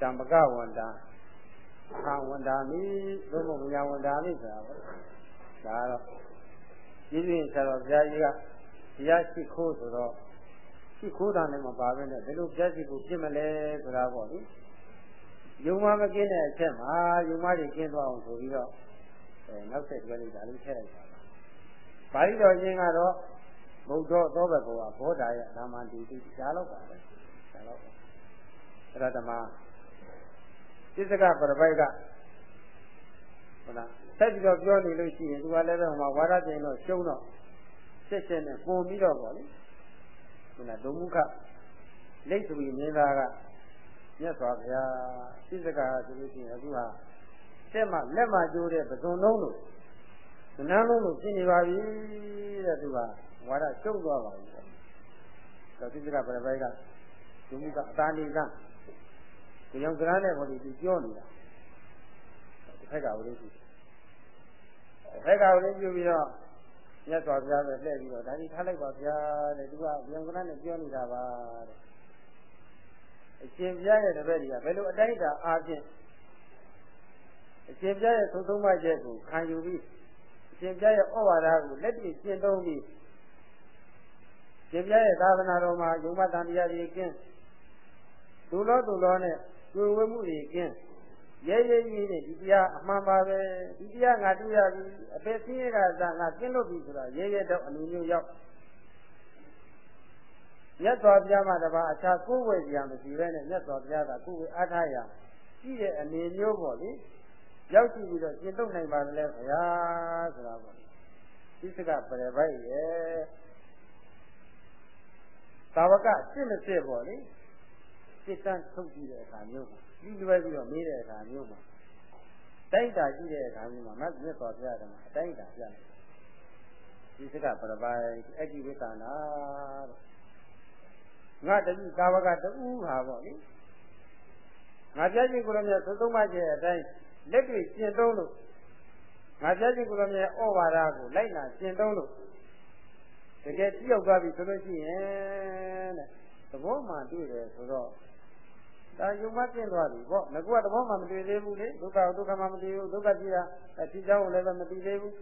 တံပကဝန္တာအာဝန္တာမိဘုမမယဝန္တာမိဆိုတာပေါ့ဒါတော့ဒီပြင်ဆရာတော်ဘုရားကြီးကတရားရှိခိုးဆိုတော့ရှိခိုးတာလည်းမပါဘဲနဲ့ဘယ်လိုပြည့်စုံကိုဖြစ်မလဲဆိုတာပေါ့လေယုံမမကင်းတဲ့အချက်မှာယုံမတွေကင်းသွားအောင်ဆိုပြီးတော့အဲနောက်ဆက်တွဲလိုက်တာလေးထည့်လိုက်တာပါဠိတော်ချင်းကတော့ဘုဒ္ဓသောဘကောဘောဓာယနာမတိတိဒါတော့ပါပဲဒါတော့အဲ့ဒါဓမ္မ စိစကပရပိုက်ကဟုတ်လားဆက်ပြီးတော့ပြောနေလို့ရှိရင်သူကလည်းပဲဟိုမှာဝါဒကျင်တော့ရှုံးတော့စစ်စစ်နဲ့ပုံပြီးတော့ပေါ့လေခုနဒုမုခလိတ်သူမင်းသားကမြတ်စွာဘုရားစိစကဆိုလို့ရှိရင်အခုဟာတက်မှလက်မှကျိုးတဲ့ပဇွန်လုံးလို့ဇနန်းလုံးလို့ဖြစ်နေပါပြီတဲ့သူကဝါဒကျုံသွားပါပြီတော့စိစကပရပိုက်ကဒုမုခအတာနေက ဒီကြောင့်ကရားနဲ့ဘောဒီပြောနေတာတစ်ခါကဝိရိယတစ်ခါကဝိရိယပြုပြီးတော့မြတ်စွာဘုရားပဲလှည့်ပြီးတော့ဒါကြီးထားလိုက်ပါဗျာတဲ့သူကဗျံကရနဲ့ပြောနေတာပါတဲ့အရှင်ဘုရားရဲ့တပည့်တွေကဘယ်လိုအတိုင်းအတာအားဖြင့်အရှင်ဘုရားရဲ့သုံးသုံးမချက်ကိုခံယူပြီးအရှင်ဘုရားရဲ့ဩဝါဒကိုလက်တွေ့ကျင့်သုံးပြီးရှင်ဘုရားရဲ့သာသနာတော်မှာယုံမတန်တရားကြီးကျင့်ဒုလောဒုလောနဲ့ ကျွေဝဲမှုတွေကင်းရဲရဲကြီးနဲ့ဒီတရားအမှန်ပါပဲဒီတရားငါတွေ့ရပြီအပေစင်းရကသာငါကျင်းလို့ပြီဆိုတာရဲရဲတော့အလိုမျိုးရောက်မြတ်စွာဘုရားမှာတပါအခြားကိုယ်ဝယ်ကြရမရှိပဲနဲ့မြတ်စွာဘုရားကကိုယ်ဝယ်အားထားရရှိတဲ့အနေမျိုးပေါ့လေရောက်ရှိပြီးတော့ကျင့်သုံးနိုင်ပါလေဗျာဆိုတာပေါ့ဒီစကပရပိုက်ရဲ့သာဝကစစ်မစစ်ပေါ့လေ စစ်တမ်းထုတ်ကြည့်တဲ့အခါမျိုးမှာပြီးလွယ်ပြီးတော့မေးတဲ့အခါမျိုးမှာတိုက်တာကြည့်တဲ့အခါမျိုးမှာမတ်မြတ်စွာဘုရားကမှအတိုက်တာပြတယ်ဒီစကပရပိုင်အကြည့်ဝိသနာငါတတိကာဝကတူဟာပေါ့လေငါပြည့်ချင်းကိုရမြတ်သုံးပါးကျဲအတိုင်းလက်တွေ့ကျင့်သုံးလို့ငါပြည့်ချင်းကိုရမြတ်ဩဝါဒကိုလိုက်နာကျင့်သုံးလို့တကယ်ပြောက်သွားပြီဆိုလို့ရှိရင်တဲ့သ ဘောမှတွေ့တယ်ဆိုတော့ဒါယုံမကျင့်သွားပြီပေါ့ငါကသဘောမှမတွေ့သေးဘူးလေဒုက္ခဒုက္ခမှမတွေ့ဘူးဒုက္ခကြည့်ရအဖြစ်ကြောင်းကိုလည်းမသိသေးဘူး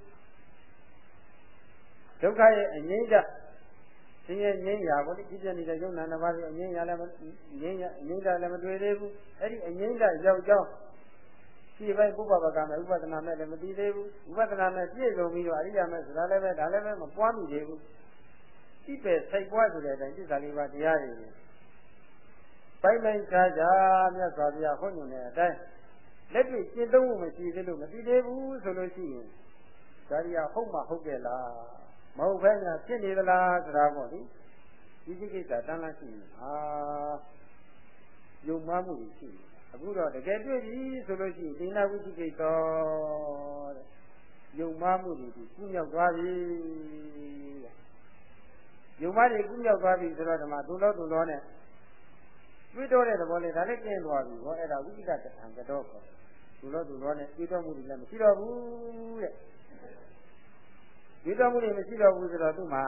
ဒုက္ခရဲ့အငြိမ့်ကြဆင်းရဲငြိမ့်ရာပေါ့လေဖြစ်နေတဲ့ယုံနာနှစ်ပါးရဲ့အငြိမ့်ရာလည်းငြိမ့်ရအငြိမ့်တာလည်းမတွေ့သေးဘူးအဲ့ဒီအငြိမ့်တာရောက်ကြောင်းဒီဘက်ပုပ္ပပကမဲ့ဥပဒနာမဲ့လည်းမသိသေးဘူးဥပဒနာမဲ့ပြည့်စုံပြီးတော့အရိယာမဲ့ဆိုတာလည်းပဲဒါလည်းပဲမပွားမိသေးဘူး ဣပေစိတ်ပွားဆိုတဲ့အတိုင်းသစ္စာလေးပါးတရားတွေပိုင်ပိုင်ခြားခြားမြတ်စွာဘုရားဟောညွှန်တဲ့အတိုင်းလက်တွေ့ကျင့်သုံးမှုမရှိသေးလို့မသိသေးဘူးဆိုလို့ရှိရင်ဒါရီယာဟုတ်မှဟုတ်တယ်လားမဟုတ်ဘဲညာဖြစ်နေသလားဆိုတာပေါ့လေဒီကိစ္စတန်းလန်းရှိနေဟာယုံမှမှုရှိနေအခုတော့တကယ်တွေ့ပြီဆိုလို့ရှိရင်ဒိနာဝိသိကိစ္စတဲ့ယုံမှမှုတွေကုမြောက်သွားပြီတဲ့ ယုံမှတွေကုမြောက်သွားပြီဆိုတော့ဓမ္မဒုလောဒုလောနဲ့တွေးတော့တဲ့သဘောလေးဒါလည်းကျင်းသွားပြီဟောအဲ့ဒါဝိကိတတံကတော့ခေါ်သူတော့သူတော့နဲ့တွေးတော့မှုတွေလည်းမရှိတော့ဘူးတဲ့တွေးတော့မှုတွေမရှိတော့ဘူးဆိုတော့သူ့မှာ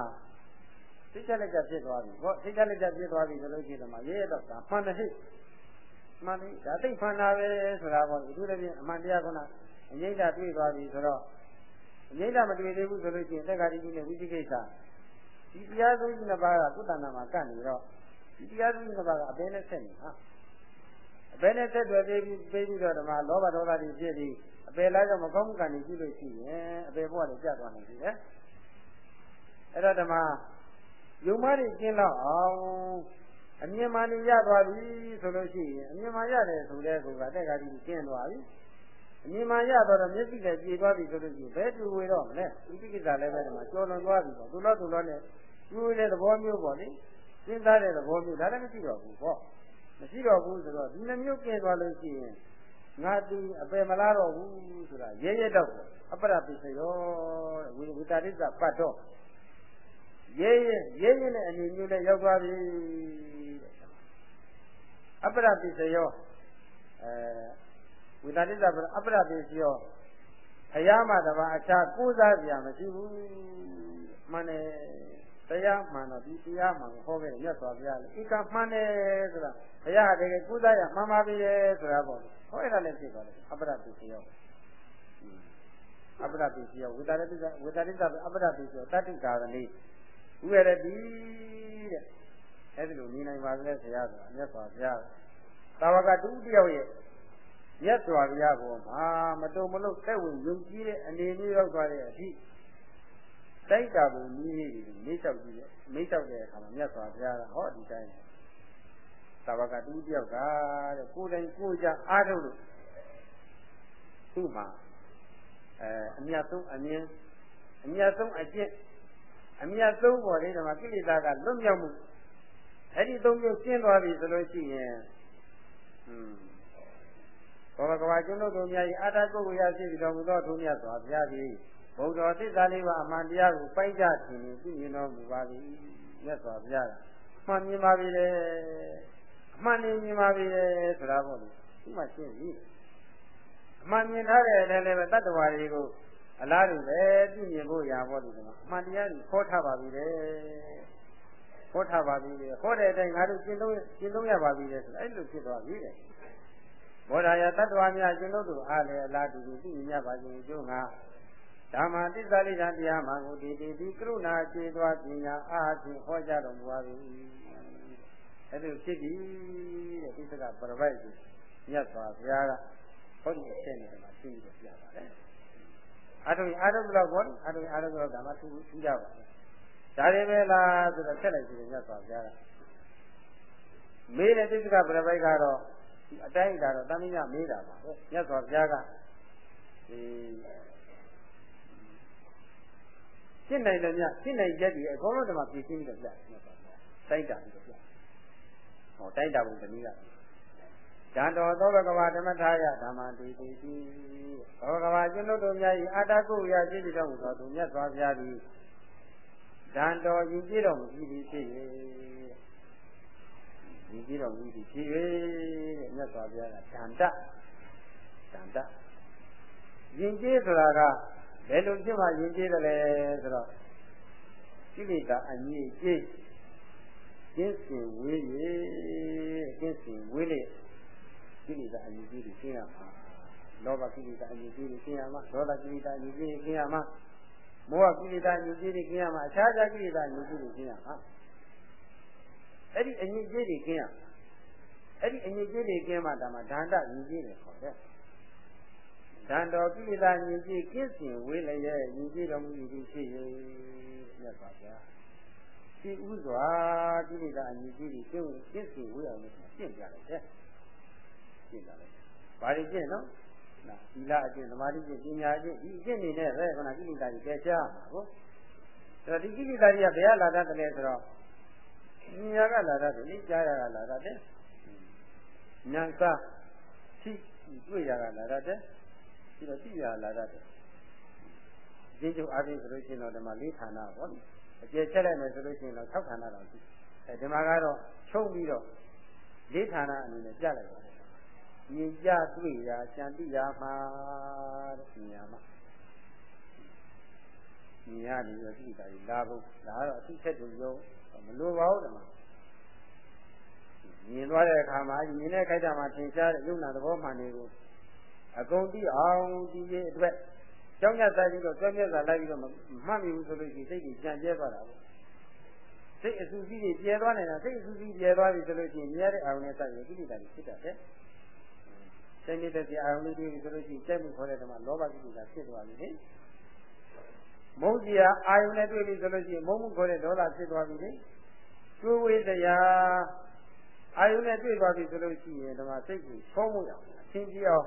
စိတ်ချလက်ချဖြစ်သွားပြီဟောစိတ်ချလက်ချဖြစ်သွားပြီဆိုလို့ရှိရင်မှရဲရတော့ဒါမှန်တယ်ဟိမှန်ပြီဒါသိဖန်တာပဲဆိုတာပေါ့ဒီလိုလည်းအမှန်တရားကအငိမ့်တာတွေးသွားပြီဆိုတော့အငိမ့်တာမတွေ့သေးဘူးဆိုလို့ရှိရင်တက္ကတိကြီးနဲ့ဝိသိကိစ္စ ဒီတရားဆုံးကြီးနှစ်ပါးကကုသနာမှာကန့်နေတော့ဒီတရားစုနှစ်ပါးကအဘယ်နဲ့ဆက်နေဟာအဘယ်နဲ့ဆက်သွယ်ပြီးပြီးပြီးတော့ဓမ္မလောဘဒေါသတွေဖြစ်ပြီးအပယ်လားကြောင့်မကောင်းမှုကံတွေရှိလို့ရှိရင်အပယ်ဘဝတွေကြာသွားနိုင်ပြီလေအဲ့တော့ဓမ္မယုံမတွေကျင်းတော့အောင်အမြင်မှန်ရသွားပြီဆိုလို့ရှိရင်အမြင်မှန်ရတယ်ဆိုတဲ့ကောတက်ကားကြီးကျင်းသွားပြီအမြင်မှန်ရတော့မျက်စိနဲ့ပြေသွားပြီဆိုလို့ရှိရင်ဘယ်တူဝေတော့မလဲဒီကိစ္စလည်းပဲဒီမှာကျော်လွန်သွားပြီပေါ့သူတော့သူတော့နဲ့ သူ့ရဲ့သဘောမျိုးပေါ့လေစဉ်းစားတဲ့သဘောမျိုးဒါလည်းမရှိတော့ဘူးပေါ့မရှိတော့ဘူးဆိုတော့ဒီနှမျိုးကျဲသွားလို့ရှိရင်ငါတီအပယ်မလားတော့ဘူးဆိုတာရဲရဲတော့အပရပိစရောဝိဝိတာရိစ္ဆပတ်တော့ရဲရဲရဲရဲနဲ့အနေမျိုးနဲ့ရောက်သွားပြီအပရပိစရောအဲဝိတာရိစ္ဆအပရပိစရောအရာမတပါအခြားကိုးစားကြမရှိဘူးမှန်တယ် တရားမှန်တော့ဒီတရားမှန်ကိုဟောခဲ့တယ်မြတ်စွာဘုရားလေဧကမှန်တယ်ဆိုတာဘုရားတကယ်ကုသရမှန်ပါပြီလေဆိုတာပေါ့ဟောအဲ့ဒါလည်းဖြစ်သွားတယ်အပ္ပရတုစီယောအပ္ပရတုစီယောဝိတာရတိဝိတာရိတအပ္ပရတုစီယောတတိကာရဏိဥရတိတဲ့အဲ့ဒီလိုနေနိုင်ပါလေဆရာဆိုတာမြတ်စွာဘုရားသာဝကတူတယောက်ရဲ့မြတ်စွာဘုရားကိုမှာမတုံမလို့သက်ဝင်ယုံကြည်တဲ့အနေနဲ့ရောက်သွားတဲ့အထိ တိုက်တာပုံနည်းလေးတွေမေးလျှောက်ကြည့်တယ်မေးလျှောက်တဲ့အခါမှာမြတ်စွာဘုရားကဟောဒီတိုင်းသာဝကတူတယောက်ကတဲ့ကိုယ်တိုင်ကိုယ်ကြအားထုတ်လို့သူ့မှာအဲအမြတ်ဆုံးအမြင်အမြတ်ဆုံးအကျင့်အမြတ်ဆုံးပေါ်လေးဓမ္မကိလေသာကလွတ်မြောက်မှုအဲ့ဒီသုံးမျိုးရှင်းသွားပြီဆိုလို့ရှိရင်อืมဘောကဘာကျွန်းတို့တို့များဤအာတကုတ်ကိုရရှိပြီးတော်မူသောသူမြတ်စွာဘုရားသည် ဘုဒ္ဓသစ္စာလေးပါးအမှန်တရားကိုပိုက်ကြခြင်းဖြင့်သိမြင်တော်မူပါပြီမြတ်စွာဘုရားကမှန်မြင်ပါပြီလေအမှန်နေမြင်ပါပြီလေဆိုတာပေါ့လေဒီမှာရှင်းပြီအမှန်မြင်ထားတဲ့အတိုင်းလည်းပဲတတ္တဝါတွေကိုအလားတူပဲသိမြင်ဖို့ရာပေါ့ဒီမှာအမှန်တရားကိုခေါ်ထားပါပြီလေဟောထားပါပြီလေဟောတဲ့အတိုင်းငါတို့ကျင့်သုံးကျင့်သုံးရပါပြီလေဆိုအဲ့လိုဖြစ်သွားပြီလေဘောဓာယတတ္တဝါများကျင့်သုံးသူအားလည်းအလားတူသိမြင်ကြပါခြင်းအကျိုးငါ ဓမ္မသစ္စာလိဓာတရားမှာကိုဒီဒီဒီကရုဏာခြေသွားပညာအားဖြင့်ဟောကြားတော်မူပါပြီအဲ့ဒီဖြစ်ပြီတဲ့ဒီစကပရပိုက်ကြီးမြတ်စွာဘုရားကဟောဒီအချက်နဲ့မှာသိပြီးပြပါတယ်အာထုံအာထုံလောက်ဘောအာထုံအာထုံလောက်ဒါမှသူသူကြပါဒါတွေပဲလားဆိုတော့ဆက်လိုက်ကြည့်တယ်မြတ်စွာဘုရားကမေးတဲ့တိစ္စကပရပိုက်ကတော့အတိုင်းဒါတော့တမင်းညမေးတာပါပဲမြတ်စွာဘုရားကဒီ ရှင်းနိုင်တယ်မြရှင်းနိုင်ချက်ဒီအကုန်လုံးတမပြည့်စင်းပြီးတော့ပြမြတ်စွာဘုရားတိုက်တာပြီးတော့ပြဟောတိုက်တာဘုံတနည်းကဓာတော်သောဘဂဝါဓမ္မထာယဓမ္မတိတိတိဘောဂဝါကျွန်းတို့များ၏အာတကုရရှိတိတော်မူသောသူမြတ်စွာဘုရားသည်ဓာတော်ယူကြည့်တော်မူသည်ဖြစ်၍ယူကြည့်တော်မူသည်ဖြစ်၍တဲ့မြတ်စွာဘုရားကဓာတဓာတယဉ်ကျေးဆိုတာက ဘယ်လိုဖြစ်မှယဉ်ကျေးတယ်လဲဆိုတော့ကိလေသာအငြိကျေးကျင်းစင်ဝေး၍ကျင်းစင်ဝေးလေကိလေသာအငြိကျေးကိုရှင်းရမှာလောဘကိလေသာအငြိကျေးကိုရှင်းရမှာဒေါသကိလေသာအငြိကျေးကိုရှင်းရမှာမောဟကိလေသာအငြိကျေးကိုရှင်းရမှာအခြားခြားကိလေသာအငြိကျေးကိုရှင်းရမှာအဲ့ဒီအငြိကျေးတွေရှင်းရအဲ့ဒီအငြိကျေးတွေရှင်းမှဒါမှဒါနအငြိကျေးတွေခေါ်တယ် တန်တော်ကိလေသာညင်ကြည့်ကိစ္စင်ဝေးလည်းရဲ့ညင်ကြည့်တော်မူသည်ဖြစ်၍မြတ်ပါဗျာဒီဥစွာကိလေသာညင်ကြည့်ပြီးကျုပ်ကိစ္စင်ဝေးအောင်လို့ရှင်းပြလိုက်တယ်ရှင်းပြလိုက်ဘာတွေရှင်းနော်နာသီလအကျင့်သမာဓိအကျင့်ပညာအကျင့်ဒီအကျင့်တွေနဲ့ပဲခဏကိလေသာတွေကြဲချမှာကိုအဲ့တော့ဒီကိလေသာတွေကဘယ်ကလာတတ်တယ်ဆိုတော့ညာကလာတတ်တယ်လေကြားရကလာတတ်တယ်ညာကသိတွေ့ရကလာတတ်တယ် ပြီးတော့သိရလာတတ်တယ်။ရင်းချုပ်အားဖြင့်ဆိုလို့ရှိရင်တော့ဒီမှာ၄ဌာနပေါ့။အကျယ်ချက်လိုက်မယ်ဆိုလို့ရှိရင်တော့၆ဌာနတောင်ရှိ။အဲဒီမှာကတော့ချုပ်ပြီးတော့၄ဌာနအနေနဲ့ပြလိုက်ပါတယ်။မြင်ကြတွေ့ရာကြံတိရာမှာတဲ့ဉာဏ်မှာမြင်ရတယ်ရသိတာကြီးလာဖို့ဒါကတော့အသိချက်တွေရောမလိုပါဘူးဒီမှာမြင်သွားတဲ့အခါမှာမြင်တဲ့ခိုက်တာမှာသင်ရှားတဲ့ယုံနာသဘောမှန်တွေကို အကုန်တိအောင်ဒီရဲ့အတွက်ကြောင်းညစားပြီးတော့ကျွမ်းမြတ်စာလိုက်ပြီးတော့မှတ်မိဘူးဆိုလို့ရှိရင်စိတ်ကြီးကြံကျဲသွားတာပေါ့စိတ်အဆူကြီးတွေပြဲသွားနေတာစိတ်အဆူကြီးပြဲသွားပြီဆိုလို့ရှိရင်မြဲတဲ့အာရုံနဲ့စပြီးကိလေသာတွေဖြစ်တတ်တယ်စိတ်နေတဲ့ဒီအာရုံလေးတွေဆိုလို့ရှိရင်ကြိုက်မှုခေါ်တဲ့ဓမ္မလောဘကိလေသာဖြစ်သွားပြီလေမုန်းစီယာအာယုန်နဲ့တွေ့ပြီဆိုလို့ရှိရင်မုန်းမှုခေါ်တဲ့ဒေါသဖြစ်သွားပြီလေကျွေးဝေးတရားအာယုန်နဲ့တွေ့သွားပြီဆိုလို့ရှိရင်ဓမ္မစိတ်ကိုဖုံးမှုရအောင်အသင်ကြီးအောင်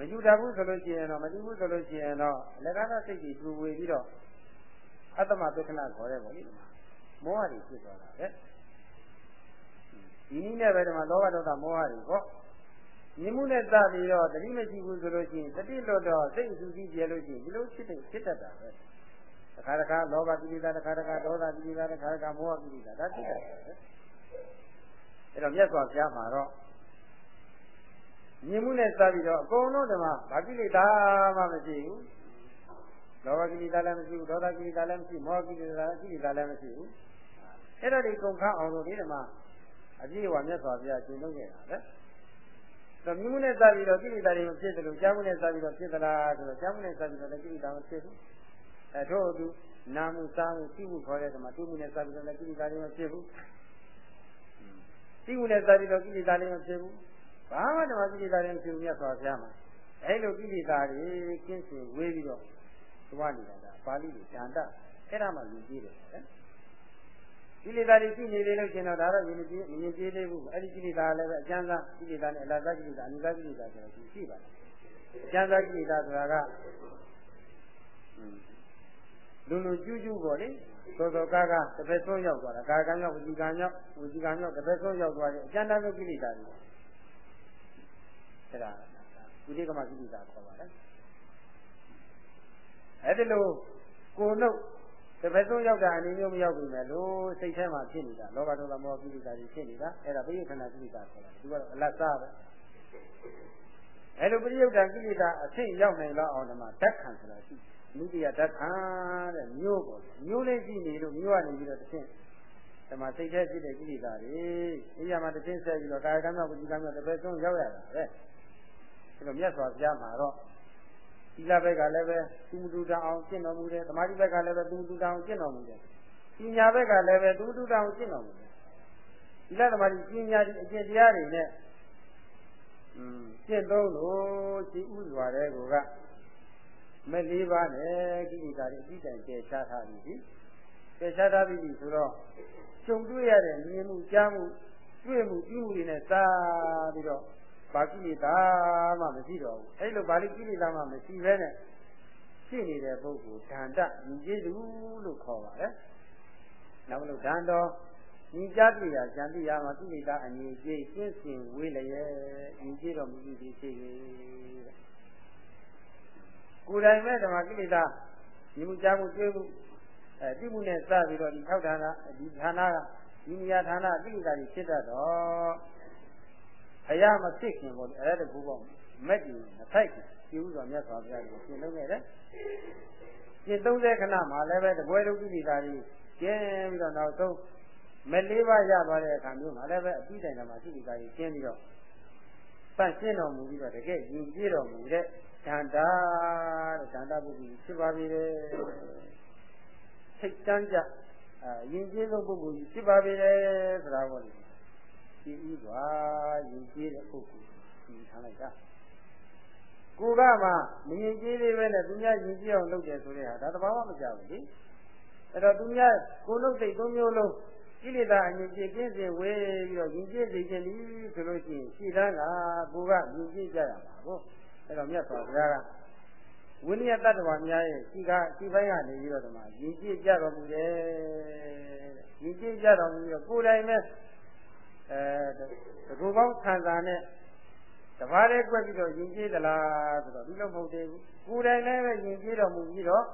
မယူတတ်ဘူးဆိုလို့ရှိရင်တော့မယူဘူးဆိုလို့ရှိရင်တော့အလကားသာစိတ်ကြီးသူဝေပြီးတော့အတ္တမသက္ကနာခေါ်ရဲပေါ့လေမောဟတွေဖြစ်သွားတာပဲဒီနည်းနဲ့ပဲဒီမှာလောဘဒေါသမောဟတွေပေါ့မြင်မှုနဲ့စပြီးတော့တတိမရှိဘူးဆိုလို့ရှိရင်တတိလွတ်တော့စိတ်အဆူကြီးပြဲလို့ရှိရင်ဒီလိုဖြစ်တဲ့ဖြစ်တတ်တာပဲတခါတခါလောဘကိလေသာတခါတခါဒေါသကိလေသာတခါတခါမောဟကိလေသာဒါဖြစ်တတ်တယ်အဲ့တော့မြတ်စွာဘုရားမှာတော့ မြင်မှုနဲ့စပြီးတော့အကုန်လုံးဓမ္မဘာကိလေသာမှမရှိဘူးလောဘကိလေသာလည်းမရှိဘူးဒေါသကိလေသာလည်းမရှိမောဟကိလေသာကိလေသာလည်းမရှိဘူးအဲ့ဒါတွေကုန်ခန်းအောင်လို့ဒီဓမ္မအပြည့်အဝမြတ်စွာဘုရားကျင့်လုပ်ခဲ့တာပဲတော့မြမှုနဲ့စပြီးတော့ကိလေသာတွေမဖြစ်သလိုကြားမှုနဲ့စပြီးတော့ဖြစ်သလားဆိုတော့ကြားမှုနဲ့စပြီးတော့လည်းကိလေသာမဖြစ်ဘူးအဲထို့အတူနာမှုစားမှုသိမှုခေါ်တဲ့ဓမ္မသိမှုနဲ့စပြီးတော့လည်းကိလေသာတွေမဖြစ်ဘူးသိမှုနဲ့စပြီးတော့ကိလေသာတွေမဖြစ်ဘူး ဘာမှဓမ္မကိလေသာတွေမဖြစ်ဘူးမြတ်စွာဘုရားမှာအဲလိုကိလေသာတွေကင်းစင်ဝေးပြီးတော့သွားနေတာကပါဠိလိုဉာဏ်တအဲ့ဒါမှယူကြည့်တယ်နော်ကိလေသာတွေရှိနေလေလို့ရှင်တော့ဒါတော့မြင်ကြည့်မြင်ကြည့်သေးဘူးအဲ့ဒီကိလေသာလည်းပဲအကျဉ်းစားကိလေသာနဲ့အလားသားကိလေသာအနိစ္စကိလေသာဆိုတော့ရှိပါတယ်အကျဉ်းစားကိလေသာဆိုတာကလူလူကျူးကျူးပေါ့လေသောသောကာကတစ်ဖက်ဆုံးရောက်သွားတာကာကံရောက်ဝစီကံရောက်ဝစီကံရောက်တစ်ဖက်ဆုံးရောက်သွားတယ်အကျဉ်းသားကိလေသာတွေ အဲ့ဒါကုတိကမကိလေသာခေါ်ပါတယ်အဲ့ဒီလိုကိုနှုတ်တစ်ဖက်ဆုံးရောက်တာအနေမျိုးမရောက်ပြီမဲ့လို့စိတ်ထဲမှာဖြစ်နေတာလောဘဒေါသမောဟကိလေသာတွေဖြစ်နေတာအဲ့ဒါပိယုခဏကိလေသာခေါ်တာသူကတော့အလတ်စားပဲအဲ့လိုပိယုဒ္ဓကိလေသာအဆင့်ရောက်နိုင်တော့အောင်ဓမ္မဓာတ်ခံဆိုတာရှိမိတိယဓာတ်ခံတဲ့မျိုးပေါ့မျိုးလေးရှိနေလို့မျိုးကနေပြီးတော့တစ်ဆင့်ဓမ္မစိတ်ထဲဖြစ်တဲ့ကိလေသာတွေဒီရမှာတစ်ဆင့်ဆက်ပြီးတော့ကာယကံမြောက်ဝိကံမြောက်တစ်ဖက်ဆုံးရောက်ရတာပဲ အဲ့လိုမြတ်စွာဘုရားမှာတော့ီလဘက်ကလည်းပဲသူမတူတအောင်ကျင့်တော်မူတယ်သမာဓိဘက်ကလည်းပဲသူမတူတအောင်ကျင့်တော်မူတယ်ပညာဘက်ကလည်းပဲသူမတူတအောင်ကျင့်တော်မူတယ်ဒီလသမာဓိပညာဒီအကျင့်တရားတွေနဲ့อืมကျင့်သုံးလို့ဒီဥစွာတဲ့ကိုကမဲ့လေးပါးနဲ့ကိလေသာတွေအပြီးတိုင်ကျေချထားပြီဒီကျေချထားပြီဆိုတော့ကျုံတွေ့ရတဲ့မြင်မှုကြားမှုတွေ့မှုပြုမှုတွေနဲ့စားပြီးတော့ ဘာကိလေသာမှမရှိတော့ဘူးအဲ့လိုဘာလိကိလေသာမှမရှိဘဲနဲ့ရှိနေတဲ့ပုဂ္ဂိုလ်ဓာန္တညီကျေးဇူးလို့ခေါ်ပါတယ်နောက်လို့ဓာန်တော်ညီကြတိရာဇန်တိရာမှာကိလေသာအငြိကျေးရှင်းစင်ဝေးလျက်ညီကျေးတော်မူပြီးဖြစ်၍ကိုယ်တိုင်မဲ့ဓမ္မကိလေသာညီမှုကြားမှုကျွေးမှုအဲတိမှုနဲ့စပြီးတော့ဒီထောက်ဌာနဒီဌာနကဒီနေရာဌာနကိလေသာတွေဖြစ်တတ်တော့အ ရာမဖြစ်ခင်ပေါ့အဲ့ဒါတကူပေါ့မက်ကြီးမထိုက်ခင်ဒီဥစွာမြတ်စွာဘုရားကိုရှင်းလုံးခဲ့တယ်ရှင်း30ခဏမှာလည်းပဲတပွဲလုံးကိတာကြီးကျင်းပြီးတော့နောက်ဆုံးမလေးပါးရသွားတဲ့အခါမျိုးမှာလည်းပဲအပြီးတိုင်တာမှာကိတာကြီးကျင်းပြီးတော့ပန့်ရှင်းတော်မူပြီးတော့တကယ်ယဉ်ကျေးတော်မူတဲ့ဒန္တာတဲ့ဒန္တာပုဂ္ဂိုလ်ဖြစ်ပါပြီလေစိတ်တန်းကြအယဉ်ကျေးဆုံးပုဂ္ဂိုလ်ကြီးဖြစ်ပါပြီလေဆိုတာပေါ့လေ ကြည်ဥစွာယဉ်ကျေးတဲ့ပုဂ္ဂိုလ်ဒီထားလိုက်တာကိုကမှမယဉ်ကျေးသေးပဲနဲ့သူများယဉ်ကျေးအောင်လုပ်တယ်ဆိုတဲ့ဟာဒါတဘာမှမကြောက်ဘူးလေအဲ့တော့သူများကိုလို့စိတ်သုံးမျိုးလုံးကိလေသာအငြိကျေကင်းစေဝေးပြီးတော့ယဉ်ကျေးစေခြင်းဒီဆိုလို့ရှိရင်ရှိသားကကိုကယဉ်ကျေးကြရမှာကိုအဲ့တော့မြတ်စွာဘုရားကဝိနည်းတတ္တဝါများရဲ့ရှိကရှိပိုင်းကနေပြီးတော့ဒီမှာယဉ်ကျေးကြတော်မူတယ်ယဉ်ကျေးကြတော်မူပြီးတော့ကိုယ်တိုင်ပဲ အဲတကူပေါင်းခံစားနဲ့တပါးလေးကွက်ပြီးတော့ယဉ်ကျေးသလားဆိုတော့ဒီလိုမဟုတ်သေးဘူးကိုယ်တိုင်လည်းပဲယဉ်ကျေးတော်မူပြီးတော့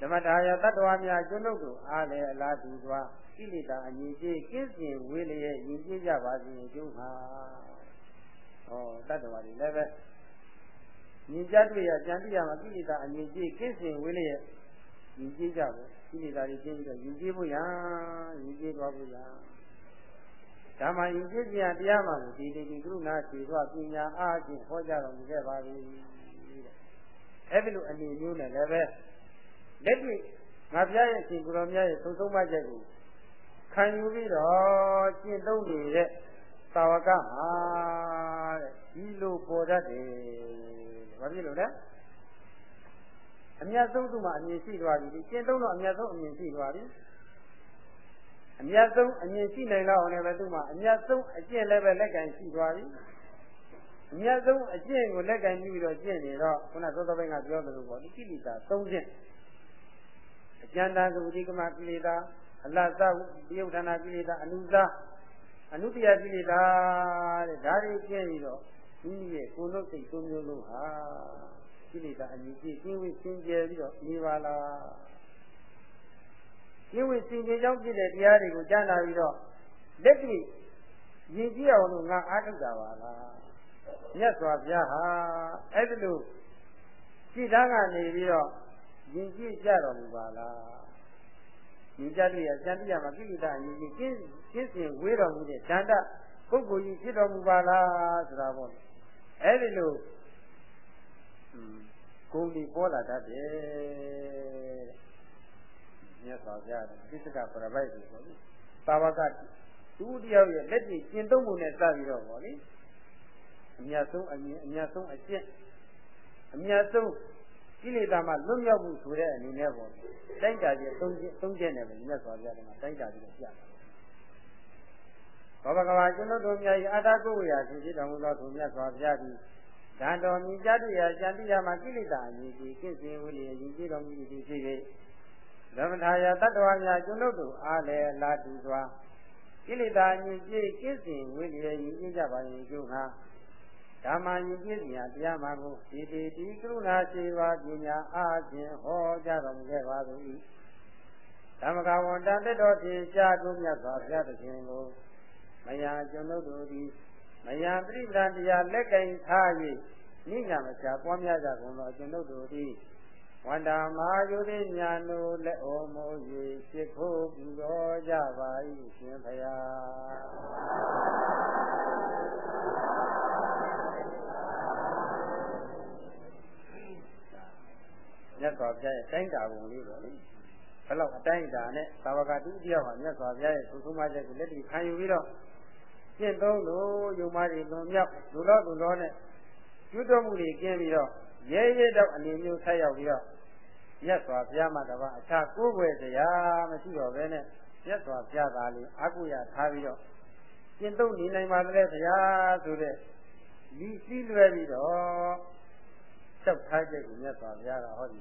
ဓမ္မတာယတတ္တဝါများကျွတ်တို့အားလည်းအလားတူစွာကိလေသာအငြိကျေးကင်းစင်ဝေးလျက်ယဉ်ကျေးကြပါစေကျုပ်ဟာဟောတတ္တဝါတွေလည်းပဲဉာဏ်ကြတွေ့ရကြံပြရမှာကိလေသာအငြိကျေးကင်းစင်ဝေးလျက်ယဉ်ကျေးကြဖို့ကိလေသာတွေကျင်းပြီးတော့ယဉ်ကျေးဖို့ရယဉ်ကျေးသွားဖို့ရ ဓမ္မယဉ်ကျေးစရာတရားမှဒီဒီဒီကရုဏာခြေသွားပညာအားဖြင့်ဟောကြားတော်မူခဲ့ပါပြီတဲ့အဲ့ဒီလိုအနေမျိုးနဲ့လည်းပဲလက်တွေ့ငါဖျားရဲ့ရှင်ကိုရောမြတ်ရဲ့သုံးသုံးပါးချက်ကိုခံယူပြီးတော့ကျင့်သုံးနေတဲ့သာဝကမှာတဲ့ဒီလိုပေါ်တတ်တယ်ဘာဖြစ်လို့လဲအမြတ်ဆုံးသူမှာအမြင်ရှိသွားပြီကျင့်သုံးတော့အမြတ်ဆုံးအမြင်ရှိသွားပြီ အမြတ်ဆုံးအမြင်ရှိနိုင်တော့လည်းပဲသူ့မှာအမြတ်ဆုံးအကျင့်လည်းပဲလက်ကင်ရှိသွားပြီအမြတ်ဆုံးအကျင့်ကိုလက်ကင်ပြီးတော့ကျင့်နေတော့ခုနသောသောဘိုင်းကပြောသလိုပေါ့ဒီကိလေသာ၃ကျင့်အကျဉ်းသားသုတိကမကိလေသာအလတ်သပယုဌာနာကိလေသာအနုသာအနုတ္တယကိလေသာတဲ့ဒါတွေကျင့်ပြီးတော့မိမိရဲ့ကိုယ်လုံးစိတ်သုံးမျိုးလုံးဟာကိလေသာအညီကြီးကျင်းဝေးစင်ကြယ်ပြီးတော့နေပါလား ကျင့်ဝတ်စင်ကြယ်ကြောင်းဖြစ်တဲ့တရားတွေကိုကြားနာပြီးတော့လက်တွေ့ရည်ကြည်အောင်လို့ငါအားထုတ်တာပါလားမြတ်စွာဘုရားဟာအဲ့ဒီလိုစိတ်သားကနေပြီးတော့ယဉ်ကျေးကြတော်မူပါလားယဉ်ကြတွေ့ရစံတရားမှာကိလေသာအရင်ကြီးကျင်းကျင်းစင်ဝေးတော်မူတဲ့ဓာတပုဂ္ဂိုလ်ကြီးဖြစ်တော်မူပါလားဆိုတာပေါ့အဲ့ဒီလိုဂုံဒီပေါ်လာတတ်တယ် မြတ်စွာဘုရားသစ္စကပရပိုက်ကိုပေါ့လေပါဝကသူတယောက်ရဲ့လက်ကျင့်ကျင့်သုံးမှုနဲ့စပြီးတော့ပေါ့လေအမြတ်ဆုံးအမြင်အမြတ်ဆုံးအကျင့်အမြတ်ဆုံးကိလေသာမှလွတ်မြောက်မှုဆိုတဲ့အနေနဲ့ပေါ့တိုင်းတာကြီးသုံးချက်သုံးချက်နဲ့ပဲမြတ်စွာဘုရားကတိုင်းတာပြီးတော့ပြဘောဘဂဝါကျွန်တော်တို့များ၏အာတာကုဝေယသူဖြစ်တော်မူသောသူမြတ်စွာဘုရားသည်ဓာတော်မြင်ကြတွေ့ရာကြံတိယမှာကိလေသာအရေးကြီးကိစ္စဝိလျယဉ်ကျေးတော်မူသည်ဖြစ်၍ သမထာယတတ္တဝါများကျွန်တော်တို့အားလည်းလာတူစွာကိလေသာညစ်ကြေးကိစ္စဝိလျယဉ်ကျေးကြပါရင်ကျုပ်ဟာဓမ္မယဉ်ကျေးစီဟာတရားမှကိုဒီဒီဒီကရုဏာရှိပါပညာအားဖြင့်ဟောကြားတော်မူခဲ့ပါသည်ဓမ္မကဝန္တတတော်ဖြင့်ကြားသူမြတ်စွာဘုရားသခင်ကိုမယကျွန်ုပ်တို့သည်မယပရိပဒတရားလက်ကင်ထား၍နိညာမချပွားများကြကုန်သောကျွန်ုပ်တို့သည် ဝန္တာမဟာယုတိညာနိုလက်ဩမိုး၍ရှိခိုးပူဇော်ကြပါ၏ရှင်ဖျားမြတ်စွာဘုရားရဲ့တိုင်းတာပုံလေးပေါ့လေဘယ်လောက်အတိုင်းတာနဲ့သာဝကတူတယောက်ဟာမြတ်စွာဘုရားရဲ့သုဆုံးမချက်ကိုလက်တွေ့ခံယူပြီးတော့ကျင့်သုံးလို့ယုံမာတွေလွန်မြောက်လူတော်သူတော်နဲ့ကျွတ်တော်မှုတွေကင်းပြီးတော့ ရဲရဲတော့အနေမျိုးဆက်ရောက်ပြီးတော့မြတ်စွာဘုရားမှာတပါအခြားကိုးကွယ်တရားမရှိတော့ဘဲနဲ့မြတ်စွာဘုရားသာလေးအာကုရထားပြီးတော့ကျင့်သုံးနေနိုင်ပါလေဘုရားဆိုတဲ့ဤစည်းလွယ်ပြီးတော့စောက်ထားချက်ကိုမြတ်စွာဘုရားကဟောဒီ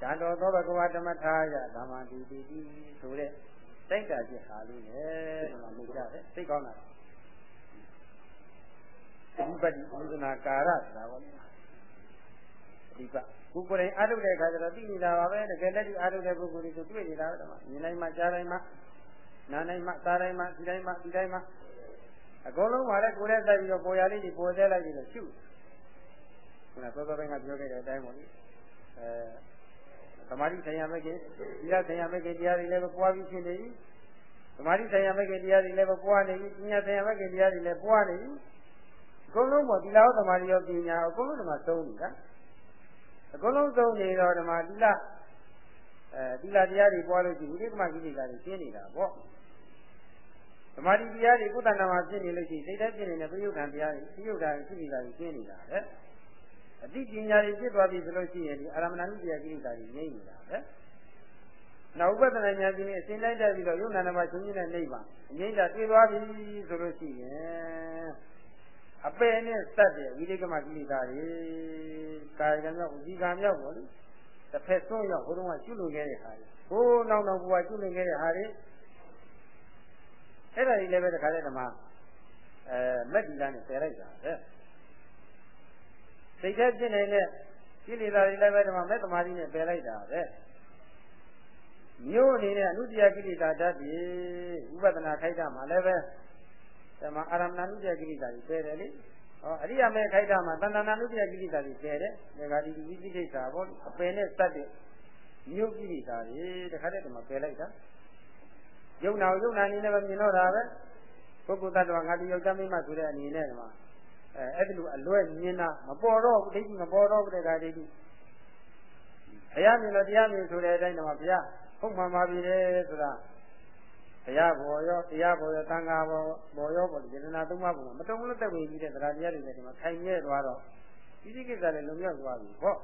ဓာတော်သောဘဂဝါဓမ္မထာယဓမ္မတိတိတိဆိုတဲ့တိုက်တာချက်ဟာလေးနဲ့ဒီမှာမိကြတယ်သိကောင်းတာဒီပတိဥဒနာကာရဆိုတာပေါ့ ဒီကကိုယ်ကိုယ်တိုင်အားထုတ်တဲ့အခါကျတော့သိနေတာပါပဲတကယ်လက်တွေ့အားထုတ်တဲ့ပုဂ္ဂိုလ်တွေကိုတွေ့နေတာပဲဒီမှာမြင်နိုင်မှကြားနိုင်မှနားနိုင်မှစားနိုင်မှဒီတိုင်းမှဒီတိုင်းမှအကုန်လုံးပါလေကိုယ်နဲ့တိုက်ပြီးတော့ပေါ်ရလေးတွေပေါ်သေးလိုက်ပြီးတော့ရှုခုနသောသောပိုင်းကပြောခဲ့တဲ့အတိုင်းပေါ့လေအဲသမာဓိဆိုင်ရာမဲ့ခင်ဒီလားဆိုင်ရာမဲ့ခင်တရားတွေလည်းပွားပြီးရှင်းနေပြီသမာဓိဆိုင်ရာမဲ့ခင်တရားတွေလည်းပွားနေပြီပညာဆိုင်ရာမဲ့ခင်တရားတွေလည်းပွားနေပြီအကုန်လုံးပေါ့ဒီလားသမာဓိရောပညာအကုန်လုံးဒီမှာသုံးနေတာ အကုန်လုံးသုံးနေတော့ဒီမှာဒီလားအဲဒီလားတရားတွေပွားလို့ရှိရင်ဝိသေကမကိလေသာတွေရှင်းနေတာပေါ့သမာဓိတရားတွေကုသနာမှာဖြစ်နေလို့ရှိရင်စိတ်ထဲဖြစ်နေတဲ့ပြယုတ်ခံတရားတွေပြယုတ်ခံကိလေသာတွေရှင်းနေတာတဲ့အတိပညာတွေဖြစ်သွားပြီဆိုလို့ရှိရင်ဒီအာရမဏနုတရားကိလေသာတွေငြိမ့်နေတာပဲနောက်ဥပဒနာဉာဏ်ကြီးနဲ့အစဉ်တိုင်းတက်ပြီးတော့ယုံနာနာမှာရှင်ကြီးနဲ့နေပါအငြိမ့်တာတွေ့သွားပြီဆိုလို့ရှိရင် အပယ်နဲ့စက်တဲ့ဝိရိကမကိလေသာတွေကာယကံမြောက်ဥစီကံမြောက်ပေါ့လေတစ်ဖက်ဆုံးရောက်ဘုရားကကျွလို့ခဲ့တဲ့ဟာတွေဟိုးနောက်နောက်ဘုရားကျွလို့ခဲ့တဲ့ဟာတွေအဲ့ဒါကြီးလည်းပဲတခါတည်းဓမ္မအဲမက်ဒီလာနဲ့ပယ်လိုက်တာပဲစိတ်ထဲဖြစ်နေတဲ့ကိလေသာတွေလည်းပဲဒီမှာမဲ့သမာဓိနဲ့ပယ်လိုက်တာပဲမျိုးအနေနဲ့အနုတ္တိယကိလေသာဓာတ်တွေဥပဒနာခိုက်တာမှလည်းပဲ ဒီမှာအာရမဏနုတ္တိယကိလေသာတွေပယ်တယ်လေဟောအရိယာမေခိုက်တာမှတဏ္ဍနာနုတ္တိယကိလေသာတွေပယ်တယ်ဒါကဒီဝိသိကိစ္စပေါ့အပယ်နဲ့စက်တဲ့မျိုးကိလေသာတွေတခါတည်းဒီမှာပယ်လိုက်တာယုံနာယုံနာနေနဲ့ပဲမြင်တော့တာပဲပုဂ္ဂိုလ်တ attva ငါဒီယောက်ျားမိန်းမဆိုတဲ့အနေနဲ့ဒီမှာအဲအဲ့ဒီလိုအလွဲမြင်တာမပေါ်တော့ဘူးဒိဋ္ဌိမပေါ်တော့ဘူးတဲ့ဒါဒိဋ္ဌိဘုရားမြင်လို့တရားမြင်ဆိုတဲ့အတိုင်းတော့ဘုရားဟုတ်မှန်ပါပြီလေဆိုတာ ဘုရားဘောရောတရားဘောရောသံဃာဘောဘောရောဘောဒီနာသုံးပါးဘောမတုံ့လို့တက်ဝင်ကြီးတဲ့တရားတရားတွေလည်းဒီမှာခိုင်မြဲသွားတော့ဒီဒီကိစ္စလည်းလုံမြောက်သွားပြီဟော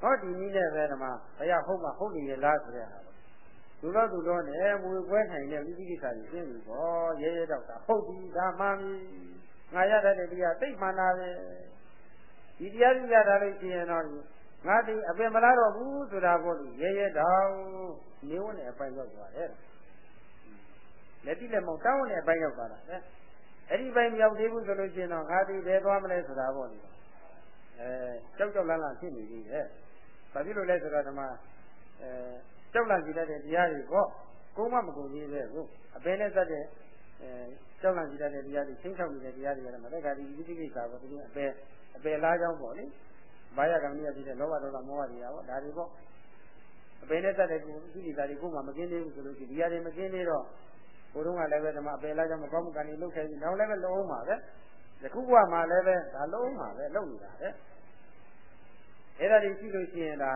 ဟောဒီနည်းနဲ့ပဲဒီမှာဘုရားဟုတ်မှဟုတ်နေရလားဆိုတဲ့ဟာလူတော်သူတော်နဲ့မွေပွဲထိုင်တဲ့ဒီဒီကိစ္စကြီးရှင်းပြီပေါ့ရဲရဲတော့တာဟုတ်ပြီဒါမှန်ပြီငါရတဲ့တရားသိမှန်တာပဲဒီတရားကြီးရတာလို့ရှိရင်တော့ငါဒီအပင်မလားတော့ဘူးဆိုတာပေါ့လေရဲရဲတောင်နေဝနဲ့အပိုင်းရောက်သွားတယ် လက်တိလက်မောင်တောင်းနဲ့အပိုင်းရောက်သွားတာပဲအဲ့ဒီပိုင်းမရောက်သေးဘူးဆိုလို့ရှိရင်တော့ငါဒီဘယ်သွားမလဲဆိုတာပေါ့လေအဲကြောက်ကြောက်လန့်လန့်ဖြစ်နေပြီတဲ့ဘာဖြစ်လို့လဲဆိုတော့ဓမ္မအဲကြောက်လန့်ကြည့်တတ်တဲ့တရားတွေပေါ့ကုန်းမမကုန်သေးပဲကိုအပင်နဲ့စတဲ့အဲကြောက်လန့်ကြည့်တတ်တဲ့တရားတွေချင်းချောက်နေတဲ့တရားတွေကလည်းမသက်ခါဒီဒီကိစ္စပေါ့ဒီအပယ်အပယ်လားကြောင်းပေါ့လေဘာယကံကြီးရပြီးတဲ့လောဘဒေါသမောဟတွေရပေါ့ဒါတွေပေါ့အပယ်နဲ့တတ်တဲ့ကိုကိလေသာတွေကိုမှမကင်းသေးဘူးဆိုလို့ရှိရင်ဒီဟာတွေမကင်းသေးတော့ ကိုတုံးကလည်းပဲဓမ္မအပယ်လားကြောင့်မကောင်းမှုကံတွေလုပ်ခဲ့ပြီးနောက်လည်းပဲလုံးအောင်ပါပဲယခုဘဝမှာလည်းပဲဒါလုံးမှာပဲလုပ်နေတာပဲအဲ့ဒါတွေရှိလို့ရှိရင်ဒါ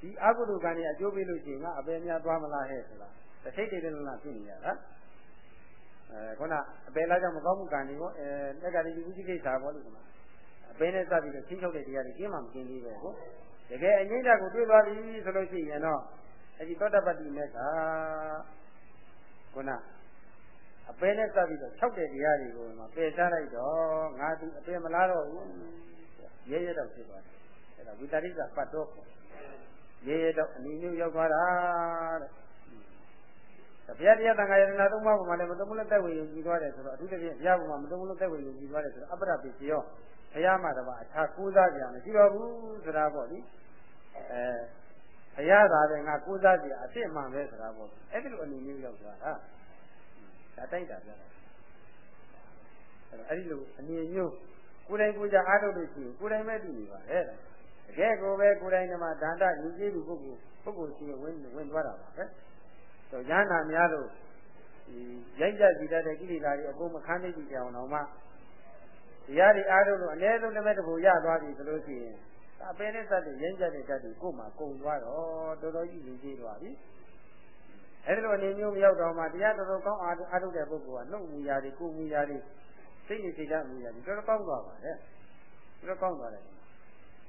ဒီအကုသိုလ်ကံတွေအကျိုးပေးလို့ရှိရင်ကအပယ်များသွားမလားဟဲ့ဆိုတာတစ်စိတ်တည်းတည်းလားဖြစ်နေရတာအဲခုနအပယ်လားကြောင့်မကောင်းမှုကံတွေပေါ့အဲတက်ကတိဝိသိကိစ္စပေါ့လို့ဒီမှာအပယ်နဲ့စပြီးတော့ချင်းချုပ်တဲ့တရားတွေကျင်းမှမကျင်းသေးပဲဟုတ်တကယ်အငိမ့်တာကိုတွေ့သွားပြီဆိုလို့ရှိရင်တော့အဲဒီသောတပတ္တိမေက ခုနအပယ်နဲ့စပြီးတော့၆တဲ့တရားတွေကိုမှပယ်ချလိုက်တော့ငါဒီအပယ်မလားတော့ဘူးရဲရဲတော့ဖြစ်သွားတယ်အဲဒါဝိတရိကပတ်တော့ရဲရဲတော့အနည်းမျိုးရောက်သွားတာတဲ့ဘုရားတရားတန်ခါယရဏသုံးပါးပေါ်မှာလည်းမတုံ့လို့တက်ဝင်ယူပြီးသွားတယ်ဆိုတော့အထူးသဖြင့်ဘုရားပေါ်မှာမတုံ့လို့တက်ဝင်ယူပြီးသွားတယ်ဆိုတော့အပ္ပရပိစီရောဘုရားမှာတော့အခြားကိုးစားကြရမရှိတော့ဘူးဆိုတာပေါ့လေအဲ ဘုရားသာပဲငါကိုးစားကြရအဖြစ်မှန်ပဲဆိုတာပေါ့အဲ့ဒီလိုအနေမျိုးရောက်သွားတာဒါတိုက်တာပြတာအဲ့ဒီလိုအနေမျိုးကိုယ်တိုင်ကိုယ်ကြအားထုတ်လို့ရှိရင်ကိုယ်တိုင်ပဲတည်နေပါလေတကယ်ကိုပဲကိုယ်တိုင်ကမှဒါနညီကြီးလူပုဂ္ဂိုလ်ပုဂ္ဂိုလ်ရှိဝင်ဝင်သွားတာပါပဲတော့ရဟနာများလို့ဒီရိုက်ကြကြည့်တတ်တဲ့ကိလေသာတွေအကုန်မခန်းသိကြည့်အောင်တော့မှတရားတွေအားထုတ်လို့အ ਨੇ ဆုံးတစ်မဲ့တစ်ခုရသွားပြီဆိုလို့ရှိရင် အပယ်နဲ့စတဲ့ရင်းကြတဲ့ဓာတ်တွေကိုယ်မှကုန်သွားတော့တော်တော်ကြီးရည်ကြီးသွားပြီအဲဒီလိုအနေမျိုးမရောက်တော့မှတရားတော်တော်ကောင်းအားအားထုတ်တဲ့ပုဂ္ဂိုလ်ကနှုတ်မူရာတွေကိုယ်မူရာတွေစိတ်ရည်စိတ်ဓာတ်မူရာတွေတော်တော်ကောင်းသွားပါတယ်တော်တော်ကောင်းသွားတယ်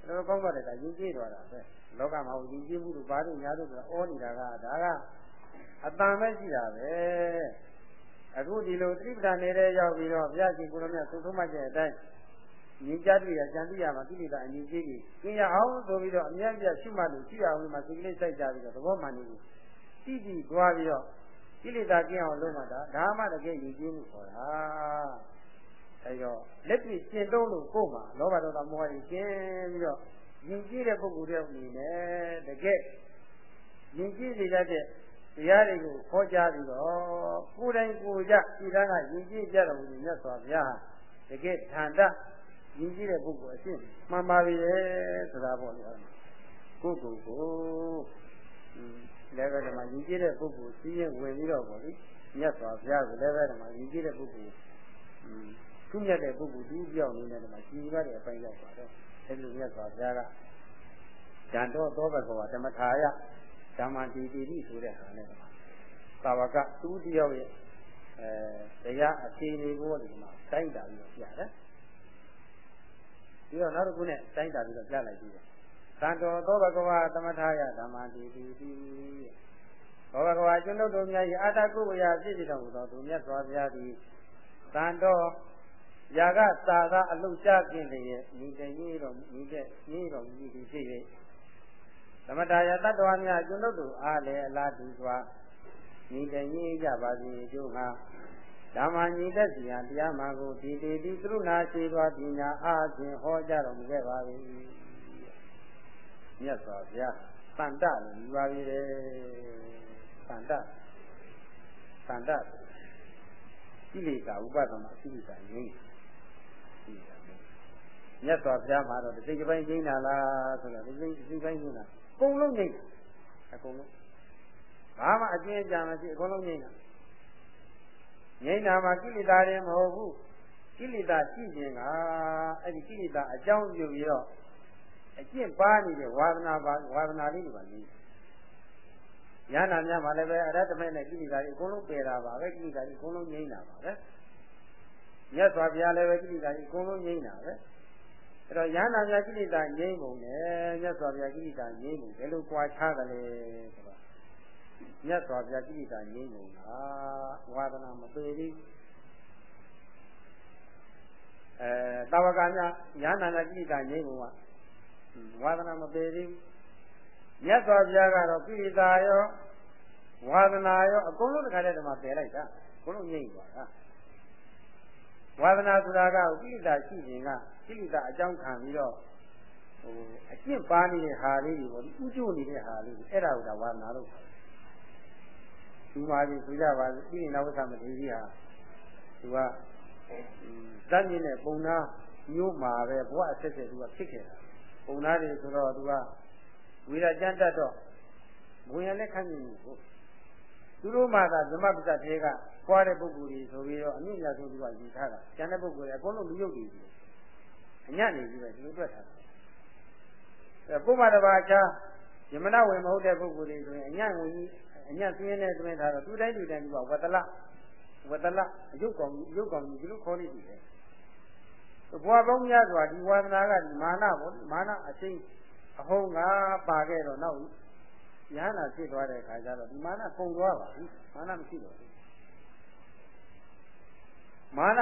တော်တော်ကောင်းသွားတယ်ကရည်ကြီးသွားတာပဲလောကမှာရည်ကြီးမှုတို့ဘာလို့ညာတို့ဆိုတာအောနေတာကဒါကအတန်ပဲရှိတာပဲအခုဒီလိုသတိပဋ္ဌာန်နေတဲ့ရောက်ပြီးတော့ဘုရားရှင်ကိုလိုမြတ်သုံးဆုံးမှတဲ့အတိုင်း ညီကြတွေ့ရကြံသိရမှာကိလေသာအညီကြီးကြီးကျင်ရအောင်ဆိုပြီးတော့အမြတ်ပြရှုမှတ်လို့ရှိရအောင်မှာစိတ်ကလေးစိုက်ကြပြီးတော့သဘောမှန်နေပြီတိတိသွားပြီးတော့ကိလေသာကျင်းအောင်လုပ်မှတာဒါမှတကယ်ညီကြီးမှုခေါ်တာအဲတော့လက်တွေ့ကျင့်သုံးလို့ကိုယ်မှာလောဘဒေါသမောဟတွေကျင်းပြီးတော့ညီကြီးတဲ့ပုဂ္ဂိုလ်တယောက်အနေနဲ့တကယ်ညီကြီးစေတတ်တဲ့တရားတွေကိုခေါ်ကြားပြီးတော့ကိုယ်တိုင်ကိုယ်ကြဒီသားကယဉ်ကျေးကြတော်မူမြတ်စွာဘုရားတကယ်ဌာန ယဉ်ကျေးတဲ့ပုဂ္ဂိုလ်အရှင်းမှန်ပါပြီလေဆိုတာပေါ့လေကိုယ်ကိုယ်ကိုလည်းပဲဒီမှာယဉ်ကျေးတဲ့ပုဂ္ဂိုလ်စီးရင်ဝင်ပြီးတော့ပေါ့လေမြတ်စွာဘုရားကိုလည်းပဲဒီမှာယဉ်ကျေးတဲ့ပုဂ္ဂိုလ်သူမြတ်တဲ့ပုဂ္ဂိုလ်ဒီပြောင်းနေတဲ့ဒီမှာကြီးရတဲ့အပိုင်းရောက်ပါတယ်အဲဒီလိုမြတ်စွာဘုရားကဓာတ်တော်သောဘဂဝါဓမ္မထာယဓမ္မတိတိတိဆိုတဲ့ဟာနဲ့သာဝကသူတယောက်ရဲ့အဲတရားအခြေအနေကိုဒီမှာတိုင်းတာပြီးတော့ပြတယ် ပြီးတော့နောက်တစ်ခုနဲ့တိုင်းတာပြီးတော့ပြလိုက်ပြီးတယ်သံတော်သောဘဂဝါသမထာယဓမ္မတိတိတိသောဘဂဝါကျွန်းတို့များ၏အာတကုဝေယဖြစ်ဖြစ်တော်မူသောသူမြတ်စွာဘုရားသည်သံတော်ယာကသာကအလုရှားခြင်းတည်းရဲ့ညီတည်ကြီးတော်ညီတဲ့ညီတော်ညီသည်ဖြစ်၍သမတာယတတ္တဝါများကျွန်ုပ်တို့အားလည်းအလားတူစွာညီတည်ညီကြပါစေကျိုးငါ ဓမ္မညီသက်စီယတရားမှကိုဒီတေတိကရုဏာရှိသောပညာအားဖြင့်ဟောကြားတော်မူခဲ့ပါ၏မြတ်စွာဘုရားတန်တလို့ယူပါပြီလေတန်တတန်တကိလေသာဥပဒနာကိလေသာငြိမ်းမြတ်စွာဘုရားမှာတော့ဒီစိတ်ပိုင်းငြိမ်းတာလားဆိုတော့ဒီစိတ်ဒီပိုင်းငြိမ်းတာအကုန်လုံးငြိမ့်အကုန်လုံးဘာမှအကျဉ်းကြမရှိအကုန်လုံးငြိမ့်တာ ငြိမ့်တာမှာကိလေသာတွေမဟုတ်ဘူးကိလေသာရှိခြင်းကအဲ့ဒီကိလေသာအကြောင်းပြုပြီးတော့အကျင့်ပါနေတဲ့ဝါဒနာပါဝါဒနာလေးတွေပါနေရဟနာများမှာလည်းပဲအရတ္တမဲ့နဲ့ကိလေသာတွေအကုန်လုံးပယ်တာပါပဲကိလေသာတွေအကုန်လုံးငြိမ့်တာပါပဲမြတ်စွာဘုရားလည်းပဲကိလေသာတွေအကုန်လုံးငြိမ့်တာပဲအဲ့တော့ယန္တာမြတ်ကိလေသာငြိမ့်ပုံနဲ့မြတ်စွာဘုရားကိလေသာငြိမ့်ပုံဘယ်လိုကြွားခြားတယ်လဲဆိုတော့ မြတ်စွာဘုရားကိလေသာငြိမ့်ပုံကဝါဒနာမပေဘူးအဲတာဝကများယန္တာမြတ်ကိလေသာငြိမ့်ပုံကဝါဒနာမပေဘူးမြတ်စွာဘုရားကတော့ကိလေသာရောဝါဒနာရောအကုန်လုံးတစ်ခါတည်းတည်းမှာပယ်လိုက်တာအကုန်လုံးငြိမ့်သွားတာဝါဒနာဆိုတာကကိလေသာရှိခြင်းကကိလေသာအကြောင်းခံပြီးတော့ဟိုအကျင့်ပါနေတဲ့ဟာလေးတွေပေါ့ဒီဥကျိုးနေတဲ့ဟာလေးတွေအဲ့ဒါကိုဒါဝါဒနာလို့ ဒီမှာကြီးဆိုကြပါစို့ဒီနာဝသမတိကြီးဟာသူကဇတ်မြင့်တဲ့ပုံနာမျိုးမှာပဲဘဝအဆက်ဆက်သူကဖြစ်ခဲ့တာပုံနာတွေဆိုတော့သူကဝိရကျမ်းတတ်တော့ဝင်ရလက်ခံနေဘူးကိုသူတို့မှသာဓမ္မပစ္စတေကပွားတဲ့ပုဂ္ဂိုလ်ကြီးဆိုပြီးတော့အမြင့်မြတ်ဆုံးသူကယူထားတာကျန်တဲ့ပုဂ္ဂိုလ်တွေအကုန်လုံးလူယုတ်တွေကြီးအညံ့နေပြီးပဲဒီလိုတွေ့ထားတာအဲပုမ္မာတဘာချာယမနာဝင်မဟုတ်တဲ့ပုဂ္ဂိုလ်တွေဆိုရင်အညံ့ဝင်ကြီး အညံ့သွင်းနေသွင်းထားတော့သူတိုင်းသူတိုင်းသူကဝတ္တလဝတ္တလအယုတ်ကောင်အယုတ်ကောင်ကြီးဒီလိုခေါ်နေတယ်ဘွားပေါင်းများစွာဒီဝါဒနာကဒီမာနပေါ့မာနအချင်းအဟုံးကပါခဲ့တော့နောက်ယဟနာဖြစ်သွားတဲ့အခါကျတော့ဒီမာနပုံသွားပါဘူးမာနမရှိတော့ဘူးမာန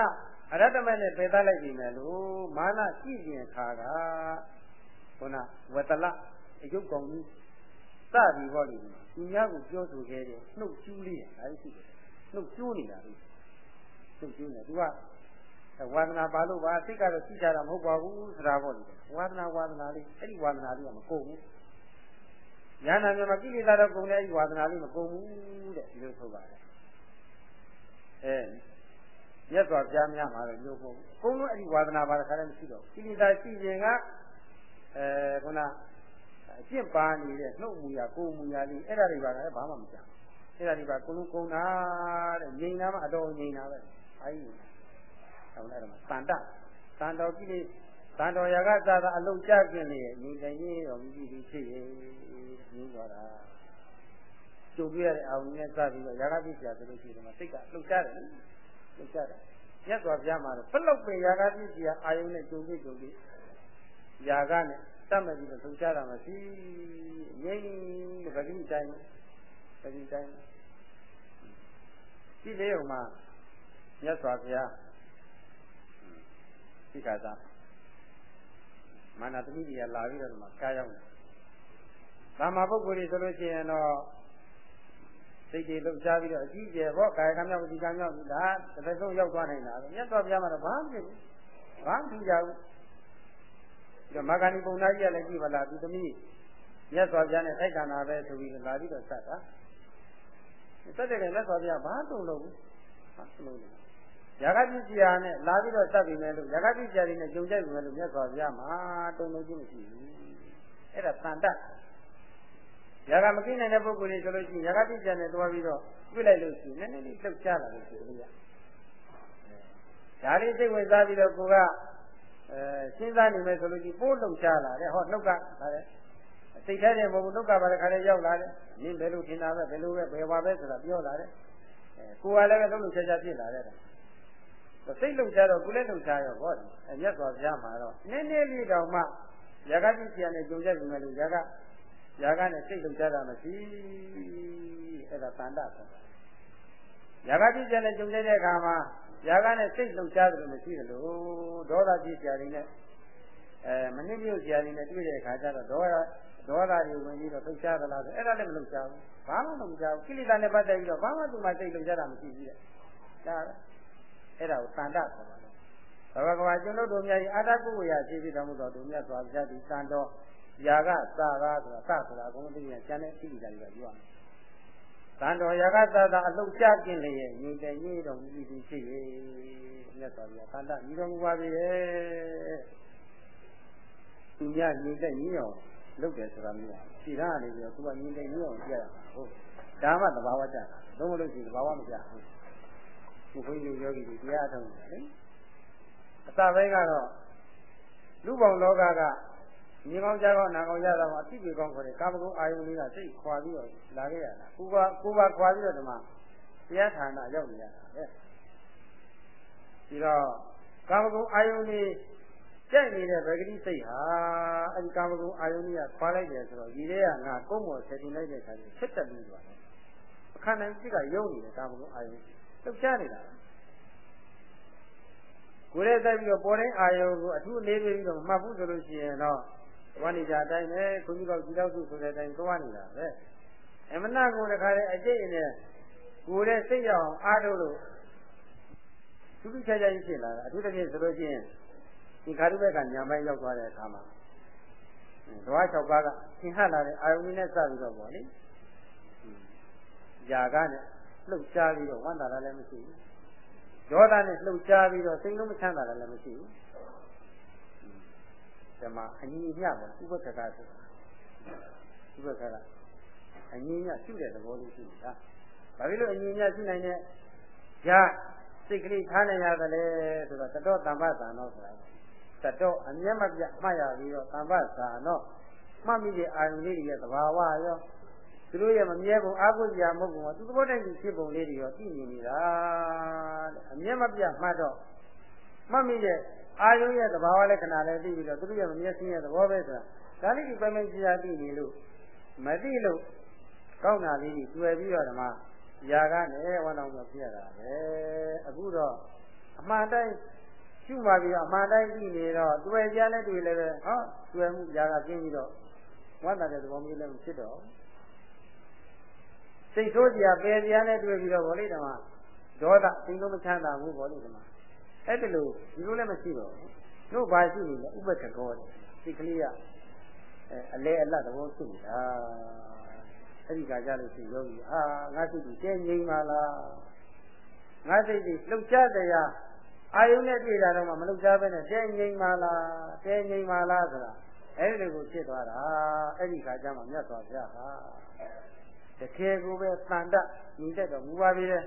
အရတ္တမနဲ့ပယ်သလိုက်ပြီမယ်လို့မာနရှိခြင်းခါကခုနဝတ္တလအယုတ်ကောင်ကြီးစပြီးဟောလိမ့် မယ်သူများကိုပြောဆိုခဲ့တယ်နှုတ်ကျူးလေးဒါရှိတယ်နှုတ်ကျူးနေတာလေနှုတ်ကျူးနေသူကဝါဒနာပါလို့ပါစိတ်ကတော့ရှိကြတာမဟုတ်ပါဘူးဆိုတာပေါ့လေဝါဒနာဝါဒနာလေးအဲ့ဒီဝါဒနာလေးကမကုန်ဘူးညာနာမြမကိလေသာတော့ကုန်တယ်အဲ့ဒီဝါဒနာလေးမကုန်ဘူးတဲ့ဒီလိုဆိုပါတယ်အဲမြတ်စွာဘုရားများမှာတော့ပြောဖို့အကုန်လုံးအဲ့ဒီဝါဒနာပါတဲ့ခါလည်းမရှိတော့ကိလေသာရှိခြင်းကအဲခုန အကျင့်ပါနေတဲ့နှုတ်မူရကိုယ်မူရလေးအဲ့ဒါတွေပါကလည်းဘာမှမကြောက်အဲ့ဒါတွေပါကုလုံးကုန်းတာတဲ့ငြိမ်တာမှအတော်ငြိမ်တာပဲအဲဒီဆောင်းလိုက်တော့တန်တတန်တော်ကြီးလေးတန်တော်ရာကသာသာအလုံးကြကျင်နေငြိမ်တယ်ရေးတော်မြည်ပြီးဖြစ်ရဲ့ငြိမ်သွားတာကျုပ်ပြရတဲ့အောင်နဲ့စပြီးတော့ရာဂပိဆရာဆိုလို့ရှိရင်စိတ်ကလှုပ်ရှားတယ်လှုပ်ရှားတယ်မြတ်စွာဘုရားမှာတော့ဘလောက်ပဲရာဂပိဆရာအာယုန်နဲ့ကျုံပြီးကျုံပြီးရာဂနဲ့ တတ်မဲ့ပြီးတော့လှုပ်ရှားတာမရှိငြိမ်တဲ့ပဂိတိုင်းပဂိတိုင်းဒီလေးုံမှာမြတ်စွာဘုရားသိခါသာမာနသမီးကြီးကလာပြီးတော့ဒီမှာကားရောက်တယ်။ဒါမှပုဂ္ဂိုလ်တွေဆိုလို့ရှိရင်တော့စိတ်တွေလှုပ်ရှားပြီးတော့အကြီးကျယ်ပေါ့ကာယကံမြောက်ဒီကံမြောက်ဒါတစ်သက်ဆုံးရောက်သွားနိုင်တာပဲ။မြတ်စွာဘုရားမှာတော့ဘာမှမဖြစ်ဘူး။ဘာမှမထူကြဘူး။ဒီ တော့မာဂဏီပုံသားကြီးကလည်းကြည့်ပါလားဒီသမီးမြတ်စွာဘုရားနဲ့ထိုက်တန်တာပဲဆိုပြီးလာပြီးတော့စက်တာ။စက်တဲ့ကမြတ်စွာဘုရားဘာတုံလို့ဘူး။ဘာတုံလို့ရာဂပစ္စည်းဟာနဲ့လာပြီးတော့စပ်ပြီးမယ်လို့ရာဂပစ္စည်းတွေနဲ့ကြုံကြိုက်ပြီမယ်လို့မြတ်စွာဘုရားမှာတုံလို့ခြင်းမရှိဘူးအဲ့ဒါတန်တတ်ရာဂမကိနိုင်တဲ့ပုဂ္ဂိုလ်တွေဆိုလို့ရှိရင်ရာဂပစ္စည်းနဲ့တွားပြီးတော့ပြစ်လိုက်လို့ရှိရင်နည်းနည်းလေးလှုပ်ရှားလာလို့ရှိတယ်ဗျာဒါလေးစိတ်ဝင်စားပြီးတော့ကိုက အဲစဉ်းစားနေမယ်ဆိုလို့ရှိရင်ပိုးလှုပ်ရှားလာတယ်ဟောနှုတ်ကဒါလေစိတ်ထဲတယ်မဟုတ်ဘူးနှုတ်ကပါတဲ့ခါလေးရောက်လာတယ်နင်းဘယ်လိုထင်တာပဲဘယ်လိုပဲဘယ်ပါပဲဆိုတာပြောလာတယ်အဲကိုကလည်းပဲလှုပ်လှုပ်ရှားရှားဖြစ်လာတယ်စိတ်လုံချတော့ကုလည်းလုံချရောဟောအမြတ်စွာဘုရားမှာတော့နည်းနည်းလေးတောင်မှယာကတိဆရာနဲ့ကြုံကြပြီမယ်လို့ယာကယာကနဲ့စိတ်လုံချတာမရှိအဲ့ဒါတန်တဆိုတာယာကတိဆရာနဲ့ကြုံကြတဲ့အခါမှာ ယာကနဲ့စိတ်လုံချတယ်လို့မရှိတယ်လို့ဒေါသကြီးဆရာတွေနဲ့အဲမနစ်မြို့ဆရာတွေနဲ့တွေ့တဲ့အခါကျတော့ဒေါသဒေါသတွေဝင်ပြီးတော့လှုပ်ရှားသလားဆိုအဲ့ဒါလည်းမလှုပ်ရှားဘူးဘာမှမလှုပ်ရှားဘူးကိလေသာနဲ့ပတ်သက်ပြီးတော့ဘာမှသူမှစိတ်လှုပ်ရှားတာမရှိဘူးတဲ့ဒါအဲ့ဒါကိုတန်တခေါ်ပါတယ်။ဘဂဝါကျွန်ုပ်တို့များဤအာတကုဝေယရှိပြီးတော်မူသောတို့မြတ်စွာဘုရားဒီတန်တော်ယာကသာကားဆိုတာသဆိုတာအကုန်လုံးသိရင်ကျန်တဲ့သိကြတယ်ပြောရမယ်။ တန်တော်ယာကသာသာအလုတ်ကြကင်းလျက်ညီတယ်ညီတော်မူပြီးရှိ၍မြတ်စွာဘုရားတန်တညီတော်မူပါပြီလေ။သူများညီတဲ့ညီအောင်လုပ်တယ်ဆိုတာမျိုး။ခြေထားနေပြီးတော့သူကညီတဲ့ညီအောင်ကြရတာဟုတ်။ဒါမှသဘာဝကျတာ။လုံးဝလို့ရှိရင်သဘာဝမကျဘူး။ဒီဘုန်းကြီးယောဂီတွေတရားထုတ်တယ်လေအစပိုင်းကတော့လူပေါင်းလောကက မြေကောင်းကြားကောင်းနာကောင်းရတာမှာအသိပြေကောင်းခေါ်တဲ့ကာမဂုဏ်အာယုန်လေးကစိတ်ခွာပြီးတော့လာခဲ့ရတာကိုကကိုပါခွာပြီးတော့ဒီမှာတရားဌာနရောက်နေရတာပဲဒီတော့ကာမဂုဏ်အာယုန်လေးကြက်နေတဲ့ဗဂတိစိတ်ဟာအဲဒီကာမဂုဏ်အာယုန်ကြီးကခွာလိုက်တယ်ဆိုတော့ဒီထဲကငါကုန်းပေါ်ဆက်တင်လိုက်တဲ့အခါကျဆက်တက်ပြီးသွားတယ်အခန္ဓာစိတ်ကယုံနေတယ်ကာမဂုဏ်အာယုန်လှုပ်ရှားနေတာကိုယ်ရဲ့တိုက်ပြီးတော့ပေါ်တဲ့အာယုံကိုအထူးလေးပြီးတော့မှတ်ဘူးဆိုလို့ရှိရင်တော့ ဝဏိကြအတိုင်းပဲခွန်ကြီးကောက်ကြည်တော့စုဆိုတဲ့အတိုင်းသွားနေတာပဲအမနာကိုတခါလေအကျိတ်နဲ့ကိုယ်ရဲ့စိတ်ရအောင်အားထုတ်လို့သူသူချာချာကြီးဖြစ်လာတာအထူးသဖြင့်ဆိုလို့ရှိရင်ဒီခါရုဘက်ကညံပိုင်းရောက်သွားတဲ့အခါမှာဓဝါ၆ပါးကသင်ဟလာတဲ့အာယုန်နဲ့စပြီးတော့ပေါ့လေຢာကနဲ့လှုပ်ရှားပြီးတော့ဝမ်းသာတာလည်းမရှိဘူးဒေါသနဲ့လှုပ်ရှားပြီးတော့စိတ်လုံးမချမ်းသာတာလည်းမရှိဘူး ဓမ္မအညီအမျှပေါ့ဥပက္ခကဆိုဥပက္ခကအငြင်းညရှုတဲ့သဘောလေးရှိနေတာဘာဖြစ်လို့အငြင်းညရှုနိုင်တဲ့ရစိတ်ကလေးထားနိုင်ရတယ်လဲဆိုတော့တတော်တမ္ပသာနောဆိုတာတတော်အမျက်မပြမှတ်ရပြီးတော့တမ္ပသာနောမှတ်မိတဲ့အာရုံလေးတွေရဲ့သဘာဝရောသူတို့ရဲ့မမြဲပုံအာဟုရာမဟုတ်ဘူးသူသဘောတိုင်းဖြစ်ပုံလေးတွေရောသိနေနေတာတဲ့အမျက်မပြမှတ်တော့မှတ်မိတဲ့ အာယုရဲ့သဘာဝလက္ခဏာလည်းသိပြီးတော့သူတို့ရဲ့မမြဲစင်းရဲ့သဘောပဲဆိုတာဒါလေးဒီပိုင်းပိုင်းကြာသိနေလို့မသိလို့ကောင်းတာလေးကြီးတွေ့ပြီးတော့ဓမ္မຢာကနဲ့ဝမ်းတော်မျိုးဖြစ်ရတာပဲအခုတော့အမှန်တိုင်းရှုမှပြီးတော့အမှန်တိုင်းကြည့်နေတော့တွေ့ကြလဲတွေ့လဲပဲဟောတွေ့မှုຢာကကျင်းပြီးတော့ဝမ်းသာတဲ့သဘောမျိုးလည်းမဖြစ်တော့စိတ်ဆိုးကြပယ်ကြလဲတွေ့ပြီးတော့ဗောလေဓမ္မဒေါသစိတ်လုံးမချမ်းသာဘူးဗောလေဓမ္မ အဲ့ဒါလို့ဒီလိုလည်းမရှိတော့ဘူးတို့ဘာရှိနေလဲဥပ္ပခကောတယ်စိတ်ကလေးကအလဲအလတ်သဘောရှိနေတာအဲ့ဒီကကြလို့ရှိယောဂီအာငါစိတ်ကြီးတဲငြိမ်ပါလားငါစိတ်ကြီးလှုပ်ရှားတရားအာယုန်နဲ့တွေ့တာတော့မှမလှုပ်ရှားပဲနဲ့တဲငြိမ်ပါလားတဲငြိမ်ပါလားဆိုတာအဲ့ဒီကိုဖြစ်သွားတာအဲ့ဒီခါကျမှမြတ်စွာဘုရားဟာတကယ်ကိုပဲတန်တညီတတ်တော်မူပါပြီလေ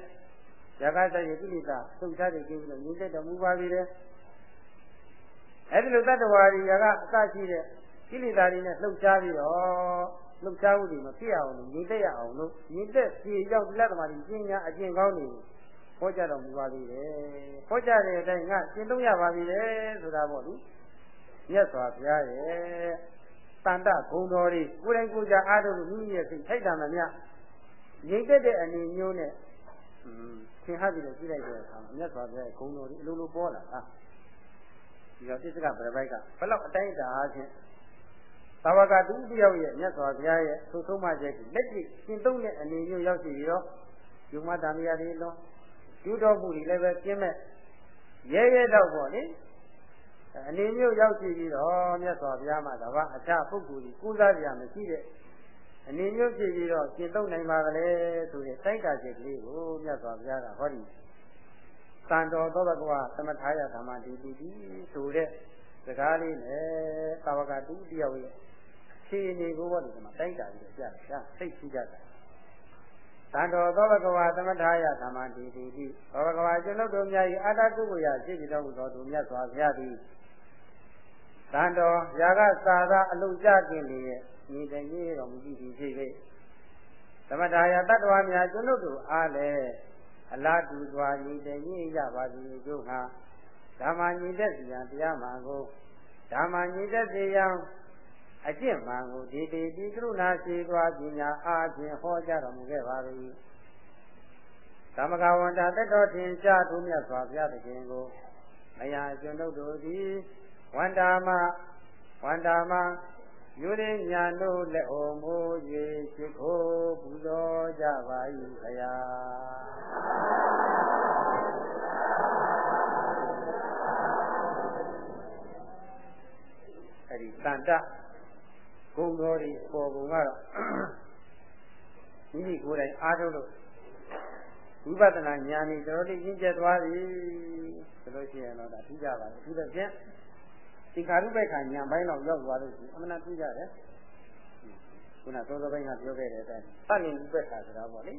ရကတရဲ့ကိလေသာသုတ်ချတဲ့ကျင်းပြီးတော့ညီတတ်တော်မူပါပြီလေအဲ့ဒီလိုတတ္တဝါတွေကအစရှိတဲ့ကိလေသာတွေနဲ့လှုပ်ရှားပြီးတော့လှုပ်ရှားမှုတွေမဖြစ်အောင်လို့ညီတက်ရအောင်လို့ညီတက်ဖြေရောက်လက်သမားကြီးပညာအကျင့်ကောင်းတွေဟောကြားတော်မူပါသေးတယ်ဟောကြားတဲ့အတိုင်းငါကျင့်သုံးရပါပြီလေဆိုတာပေါ့လေမြတ်စွာဘုရားရဲ့တန်တဂုံတော်တွေကိုယ်တိုင်ကိုယ်ကြအားထုတ်လို့မိမိရဲ့စိတ်ထိုက်တာမှမြငြိမ့်သက်တဲ့အနေမျိုးနဲ့ သင်ဟပြီးတော့ကြည့်လိုက်တဲ့အခါမှာမြတ်စွာဘုရားဂုံတော်တွေအလိုလိုပေါ်လာတာဒီတော့တိစ္စကဗရပိုက်ကဘယ်လောက်အတိုင်းအတာအားဖြင့်သာဝကတူတယောက်ရဲ့မြတ်စွာဘုရားရဲ့သုဆုံးမချက်ကိုလက်ကြည့်ရှင်းသုံးတဲ့အနေမျိုးရောက်စီပြီးတော့ယုံမတာမယာတွေလုံးကျူးတော်မှုတွေလည်းပဲကျင်းမဲ့ရဲရဲတော့ပေါ့လေအနေမျိုးရောက်စီပြီးတော့မြတ်စွာဘုရားမှာကဘာအခြားပုဂ္ဂိုလ်ကြီးကုသကြမရှိတဲ့ အနေမျိုးဖြစ်ပြီးတော့ရှင်းသုံးနိုင်ပါကလေးဆိုတဲ့တိုက်တာချက်ကလေးကိုမြတ်စွာဘုရားကဟောဒီတန်တော်သောဘဂဝါသမထာယဓမ္မတိတိဆိုတဲ့စကားလေးနဲ့သာဝကတူတယောက်ရဲ့ခြေအနေကိုဘောဒီမှာတိုက်တာပြီးတော့ကြားတယ်သိရှိကြတာတန်တော်သောဘဂဝါသမထာယဓမ္မတိတိတိသောဘဂဝါကျွန်ုပ်တို့များ၏အာတကုကိုရရှိပြီးတော်မူသောသူမြတ်စွာဘုရားသည်တန်တော်ရာဂသာသာအလုံးကြခြင်းလေရဲ့ ညီတည်းတော်မူကြည့်ဖြစ်၍သမထာယတတ္တဝါများကျွန်ုပ်တို့အားလည်းအလားတူစွာညီတည်းရပါသည်တို့ဟာဓမ္မညီတတ်စီရန်တရားမှန်ကိုဓမ္မညီတတ်စီရန်အကျင့်မှန်ကိုဒီတိဒီကရုဏာရှိသွားပညာအားဖြင့်ဟောကြားတော်မူခဲ့ပါ၏သမဂဝန္တာတတော်ထင်ရှားသူမြတ်စွာဘုရားသခင်ကိုမယာကျွန်ုပ်တို့သည်ဝန္တာမဝန္တာမ ယူရင်းညာတို့လက်အိုမိုး၍ရှိခိုးပူဇော်ကြပါ၏ခရာအဲ့ဒီတန်တဂုံတော်ဒီပေါ်ကုန်ကတော့မိမိကိုယ်တိုင်အားထုတ်လို့ဝိပဿနာဉာဏ်นี่တော်တော်လေးရင့်ကျက်သွားပြီဆိုလို့ရှိရင်တော့ဒါထူးကြပါလေသူတစ်ပြ က်သင်္ခါရုပ္ပခဉာဏ်ပိုင်းတော့ရောက်သွားလို့ရှိရင်အမှန်တရားထူးကြတယ်ခုနသောသောပိုင်းကပြောခဲ့တဲ့အတိုင်းသတ်လင်ဥပ္ပခါဆိုတာပေါ့လေ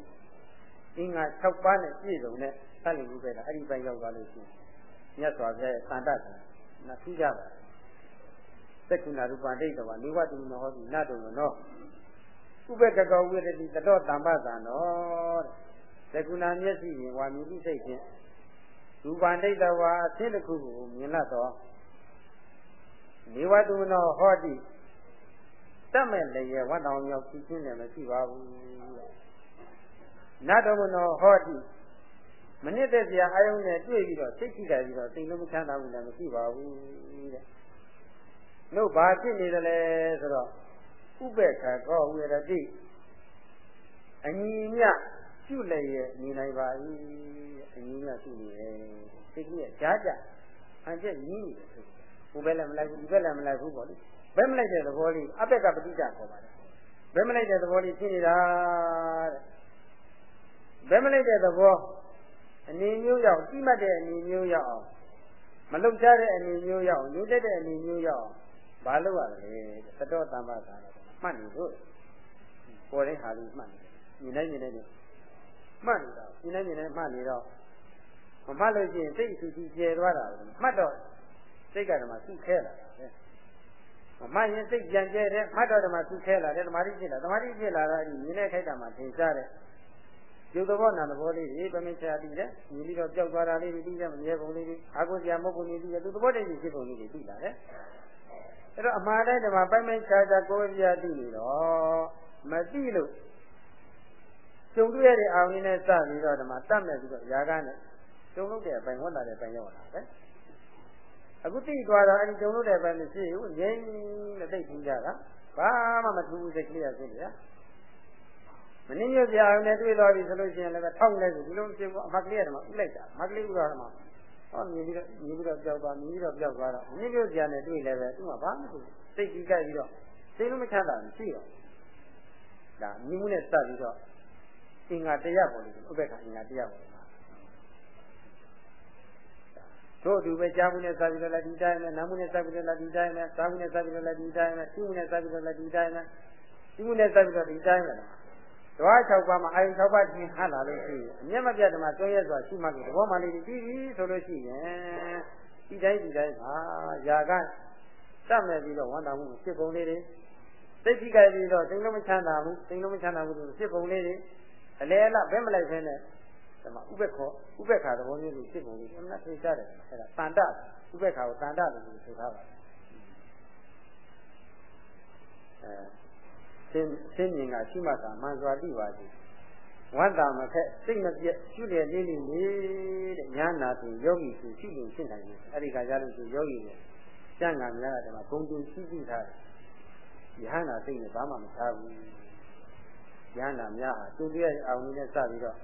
အင်္ဂါ6ပါးနဲ့ပြည့်စုံတဲ့သတ်လင်ဥပ္ပခါအဲ့ဒီပိုင်းရောက်သွားလို့ရှိရင်မြတ်စွာဘုရားရဲ့သံတတ်တယ်နာထူးကြပါသက္ကုဏရူပဒိဋ္ဌဝနိဝတ္တိနောဟောတိနတုံနောဥပ္ပကကောဝိရတိတတောတမ္ပသံနောသက္ကုဏမျက်စိရင်ဝါမြည်စိတ်ဖြင့်ရူပဒိဋ္ဌဝါအသင်းတစ်ခုကိုမြင်လတ်သော နိဝတ္တိနောဟောတိတတ်မဲ့လည်းရဝတ်တော်မြောက်ဖြစ်ခြင်းလည်းမရှိပါဘူးနတ်တော်မနောဟောတိမနစ်သက်စရာအာယုံနဲ့တွေ့ပြီးတော့စိတ်ထိကြပြီးတော့စိတ်လုံးမချမ်းသာဘူးလည်းမရှိပါဘူးတဲ့တို့ဘာဖြစ်နေတယ်လဲဆိုတော့ဥပ္ပခါကောဝေရတိအညီမြပြုလည်းရဲ့နေနိုင်ပါ၏အညီမြပြုနေတယ်စိတ်ကြီးကကြားကြအကျက်ညီးနေတယ် ဆိုဘုဘဲလည်းမလိုက်ဘူးဒီဘက်လည်းမလိုက်ဘူးပေါ့လေဘယ်မလိုက်တဲ့သဘောလေးအပက်ကပဋိစ္စခေါ်ပါတယ်ဘယ်မလိုက်တဲ့သဘောလေးဖြစ်နေတာတဲ့ဘယ်မလိုက်တဲ့သဘောအနေမျိုးရောက်တိမှတ်တဲ့အနေမျိုးရောက်အောင်မလုံချတဲ့အနေမျိုးရောက်အောင်ညှိတဲ့တဲ့အနေမျိုးရောက်အောင်ဘာလို့ရလဲသတောတမ္ပသာတော့မှတ်နေလို့ပေါ်တဲ့ဟာလေးမှတ်နေတယ်မြင်နိုင်မြင်နိုင်မှတ်နေတာမြင်နိုင်မြင်နိုင်မှတ်နေတော့မမှတ်လို့ရှိရင်စိတ်အဆူဆူကျဲသွားတာမှတ်တော့ စိတ်ကဓမ္မစုခဲလာတာပဲမမှတ်ရင်စိတ်ကြံကျဲတယ်မှတ်တော့ဓမ္မစုခဲလာတယ်ဓမ္မတိဖြစ်လာဓမ္မတိဖြစ်လာတာဒီမြင်တဲ့ခိုက်တာမှာသင်ရှားတဲ့ကျုပ်သဘောနာသဘောလေးတွေပမင်းချာပြီးတယ်မြင်ပြီးတော့ကြောက်သွားတာလေးတွေပြီးတယ်မမြဲပုံလေးတွေအာကိုစရာမဟုတ်ပုံလေးတွေသူသဘောတည်းဖြစ်ပုံလေးတွေပြီးလာတယ်အဲ့တော့အမှားတိုင်းဓမ္မပိုင်ပိုင်ချာချာကိုယ်ပြာသိနေတော့မသိလို့ကျုံတွေ့ရတဲ့အာရုံနဲ့စပြီးတော့ဓမ္မတတ်မဲ့ပြီးတော့ຢာကနဲ့ကျုံလို့တဲ့အပိုင်ဝင်လာတဲ့အပိုင်ရောက်လာတယ် အခုသိသွားတော့အဲဒီကျုံလို့တဲ့အပိုင်မရှိဘူးငြိမ်းနဲ့သိထူးကြတာဘာမှမထူးဘူးစိတ်ကလေးရဖြစ်နေရမင်းရပြအောင်နဲ့တွေ့သွားပြီဆိုလို့ရှိရင်လည်းထောက်လိုက်ပြီဒီလိုဖြစ်ဘူးအမကလေးကမှဥလိုက်တာမကလေးဥတော်မှာဟောမြင်ပြီးတော့မြင်ပြီးတော့ကြောက်သွားမြင်ပြီးတော့ကြောက်သွားတော့မြင်ပြီးပြနဲ့တွေ့လည်းပဲသူကဘာမှမဖြစ်စိတ်ကြီးကြိုက်ပြီးတော့စိတ်လုံးမချမ်းသာဘူးရှိတော့ဒါမြင်မှုနဲ့စပ်ပြီးတော့အင်္ဂါတရားပေါ်လို့ဥပ္ပခအင်္ဂါတရားပေါ် တို့သူပဲကြားမှုနဲ့စပ်ပြီးတော့လည်းဒီတိုင်းနဲ့နားမှုနဲ့စပ်ပြီးတော့လည်းဒီတိုင်းနဲ့စားမှုနဲ့စပ်ပြီးတော့လည်းဒီတိုင်းနဲ့သိမှုနဲ့စပ်ပြီးတော့လည်းဒီတိုင်းနဲ့သိမှုနဲ့စပ်ပြီးတော့ဒီတိုင်းနဲ့ဓဝါ6ပါးမှာအာယု6ပါးချင်းဟလာလို့ရှိရင်အမျက်မပြတ်ဓမ္မဆွဲရစွာရှိမှလို့သဘောမှလေးပြီးပြီဆိုလို့ရှိရင်ဒီတိုင်းဒီတိုင်းမှာຢာကတတ်မဲ့ပြီးတော့ဝန်တာမှုဖြစ်ပုံလေးတွေစိတ်ထိကြိုက်ပြီးတော့စိတ်လုံးမချမ်းသာဘူးစိတ်လုံးမချမ်းသာဘူးလို့ဖြစ်ပုံလေးတွေအလဲအလဘဲမလိုက်ဖဲနဲ့ ဒီမှာဥပ္ပခောဥပ္ပခါသဘောမျိုးလို့ဖြစ်ပုံလေးအမှန်သိကြတယ်အဲ့ဒါတန်တဥပ္ပခါကိုတန်တလို့ဆိုထားပါတယ်အဲဆင်းဆင်းမြင်ကရှိမှသာမှန်စွာသိပါစေဝန္တာမခက်စိတ်မပြတ်ရှုလျက်လေးလေးတဲ့ညာနာသူယောဂီသူရှိလို့ဖြစ်နိုင်တယ်အဲ့ဒီကရလို့သူယောဂီနဲ့ကျန်ကများတယ်မှာဂုံတူရှိရှိထားတယ်ယဟနာစိတ်နဲ့ဘာမှမထားဘူးယဟနာများဟာသူတည်းရဲ့အောင်နဲ့စပြီးတော့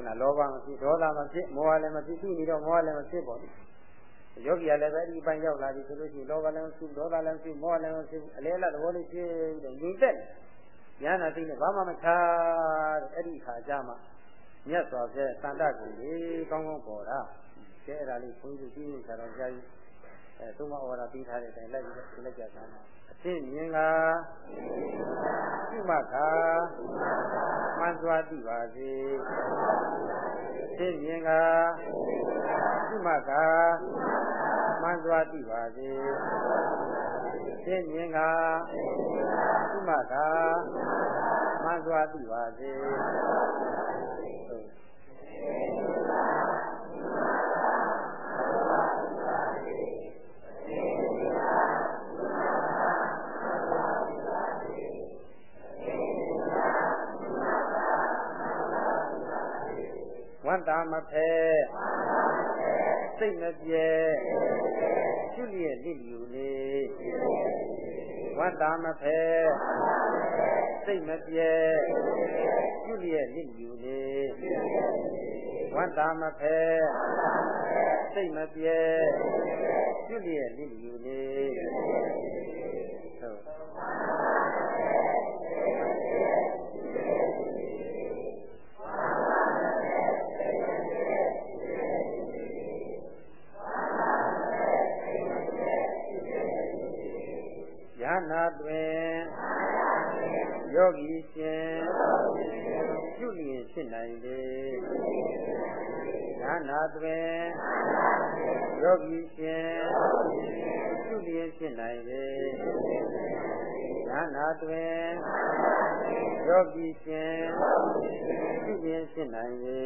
ခုနလောဘမဖြစ်ဒေါသမဖြစ်မောဟလည်းမဖြစ်ပြီးနေတော့မောဟလည်းမဖြစ်ပါဘူးယောဂီကလည်းပဲဒီအပိုင်းရောက်လာပြီဆိုလို့ရှိရင်လောဘလည်းမရှိဒေါသလည်းမရှိမောဟလည်းမရှိအလဲအလတ်သဘောလေးဖြစ်ပြီးတော့ငြိမ့်သက်ဉာဏ်နာသိနေဘာမှမထားတဲ့အဲ့ဒီခါကျမှမြတ်စွာဘုရားတန်တကိုလေကောင်းကောင်းပေါ်တာကျဲအဲ့ဒါလေးခွင့်ပြုပြီးနေကြတော့ကြာကြီးအဲသုံးမဩဝါဒပြီးထားတဲ့အတိုင်းလိုက်ပြီးတော့လက်ကြတာအ သိမြင်ကပြုမှခါမှန်စွာသိပါစေအသိမြင်ကပြုမှခါမှန်စွာသိပါစေသိမြင်ကဥမသာမှန်စွာသိပါစေဝ န္တာမဖဲစိတ်မပြေရှုလျက်လိလူလေဝတ္တာမဖဲစိတ်မပြေရှုလျက်လိလူလေဝတ္တာမဖဲစိတ်မပြေရှုလျက်လိလူလေနာ တွင်ယောဂီရှင်ပြုလျင်ဖြစ်နိုင်လေညာနာတွင်ယောဂီရှင်ပြုလျင်ဖြစ်နိုင်လေညာနာတွင်ယောဂီရှင်ပြုလျင်ဖြစ်နိုင်လေ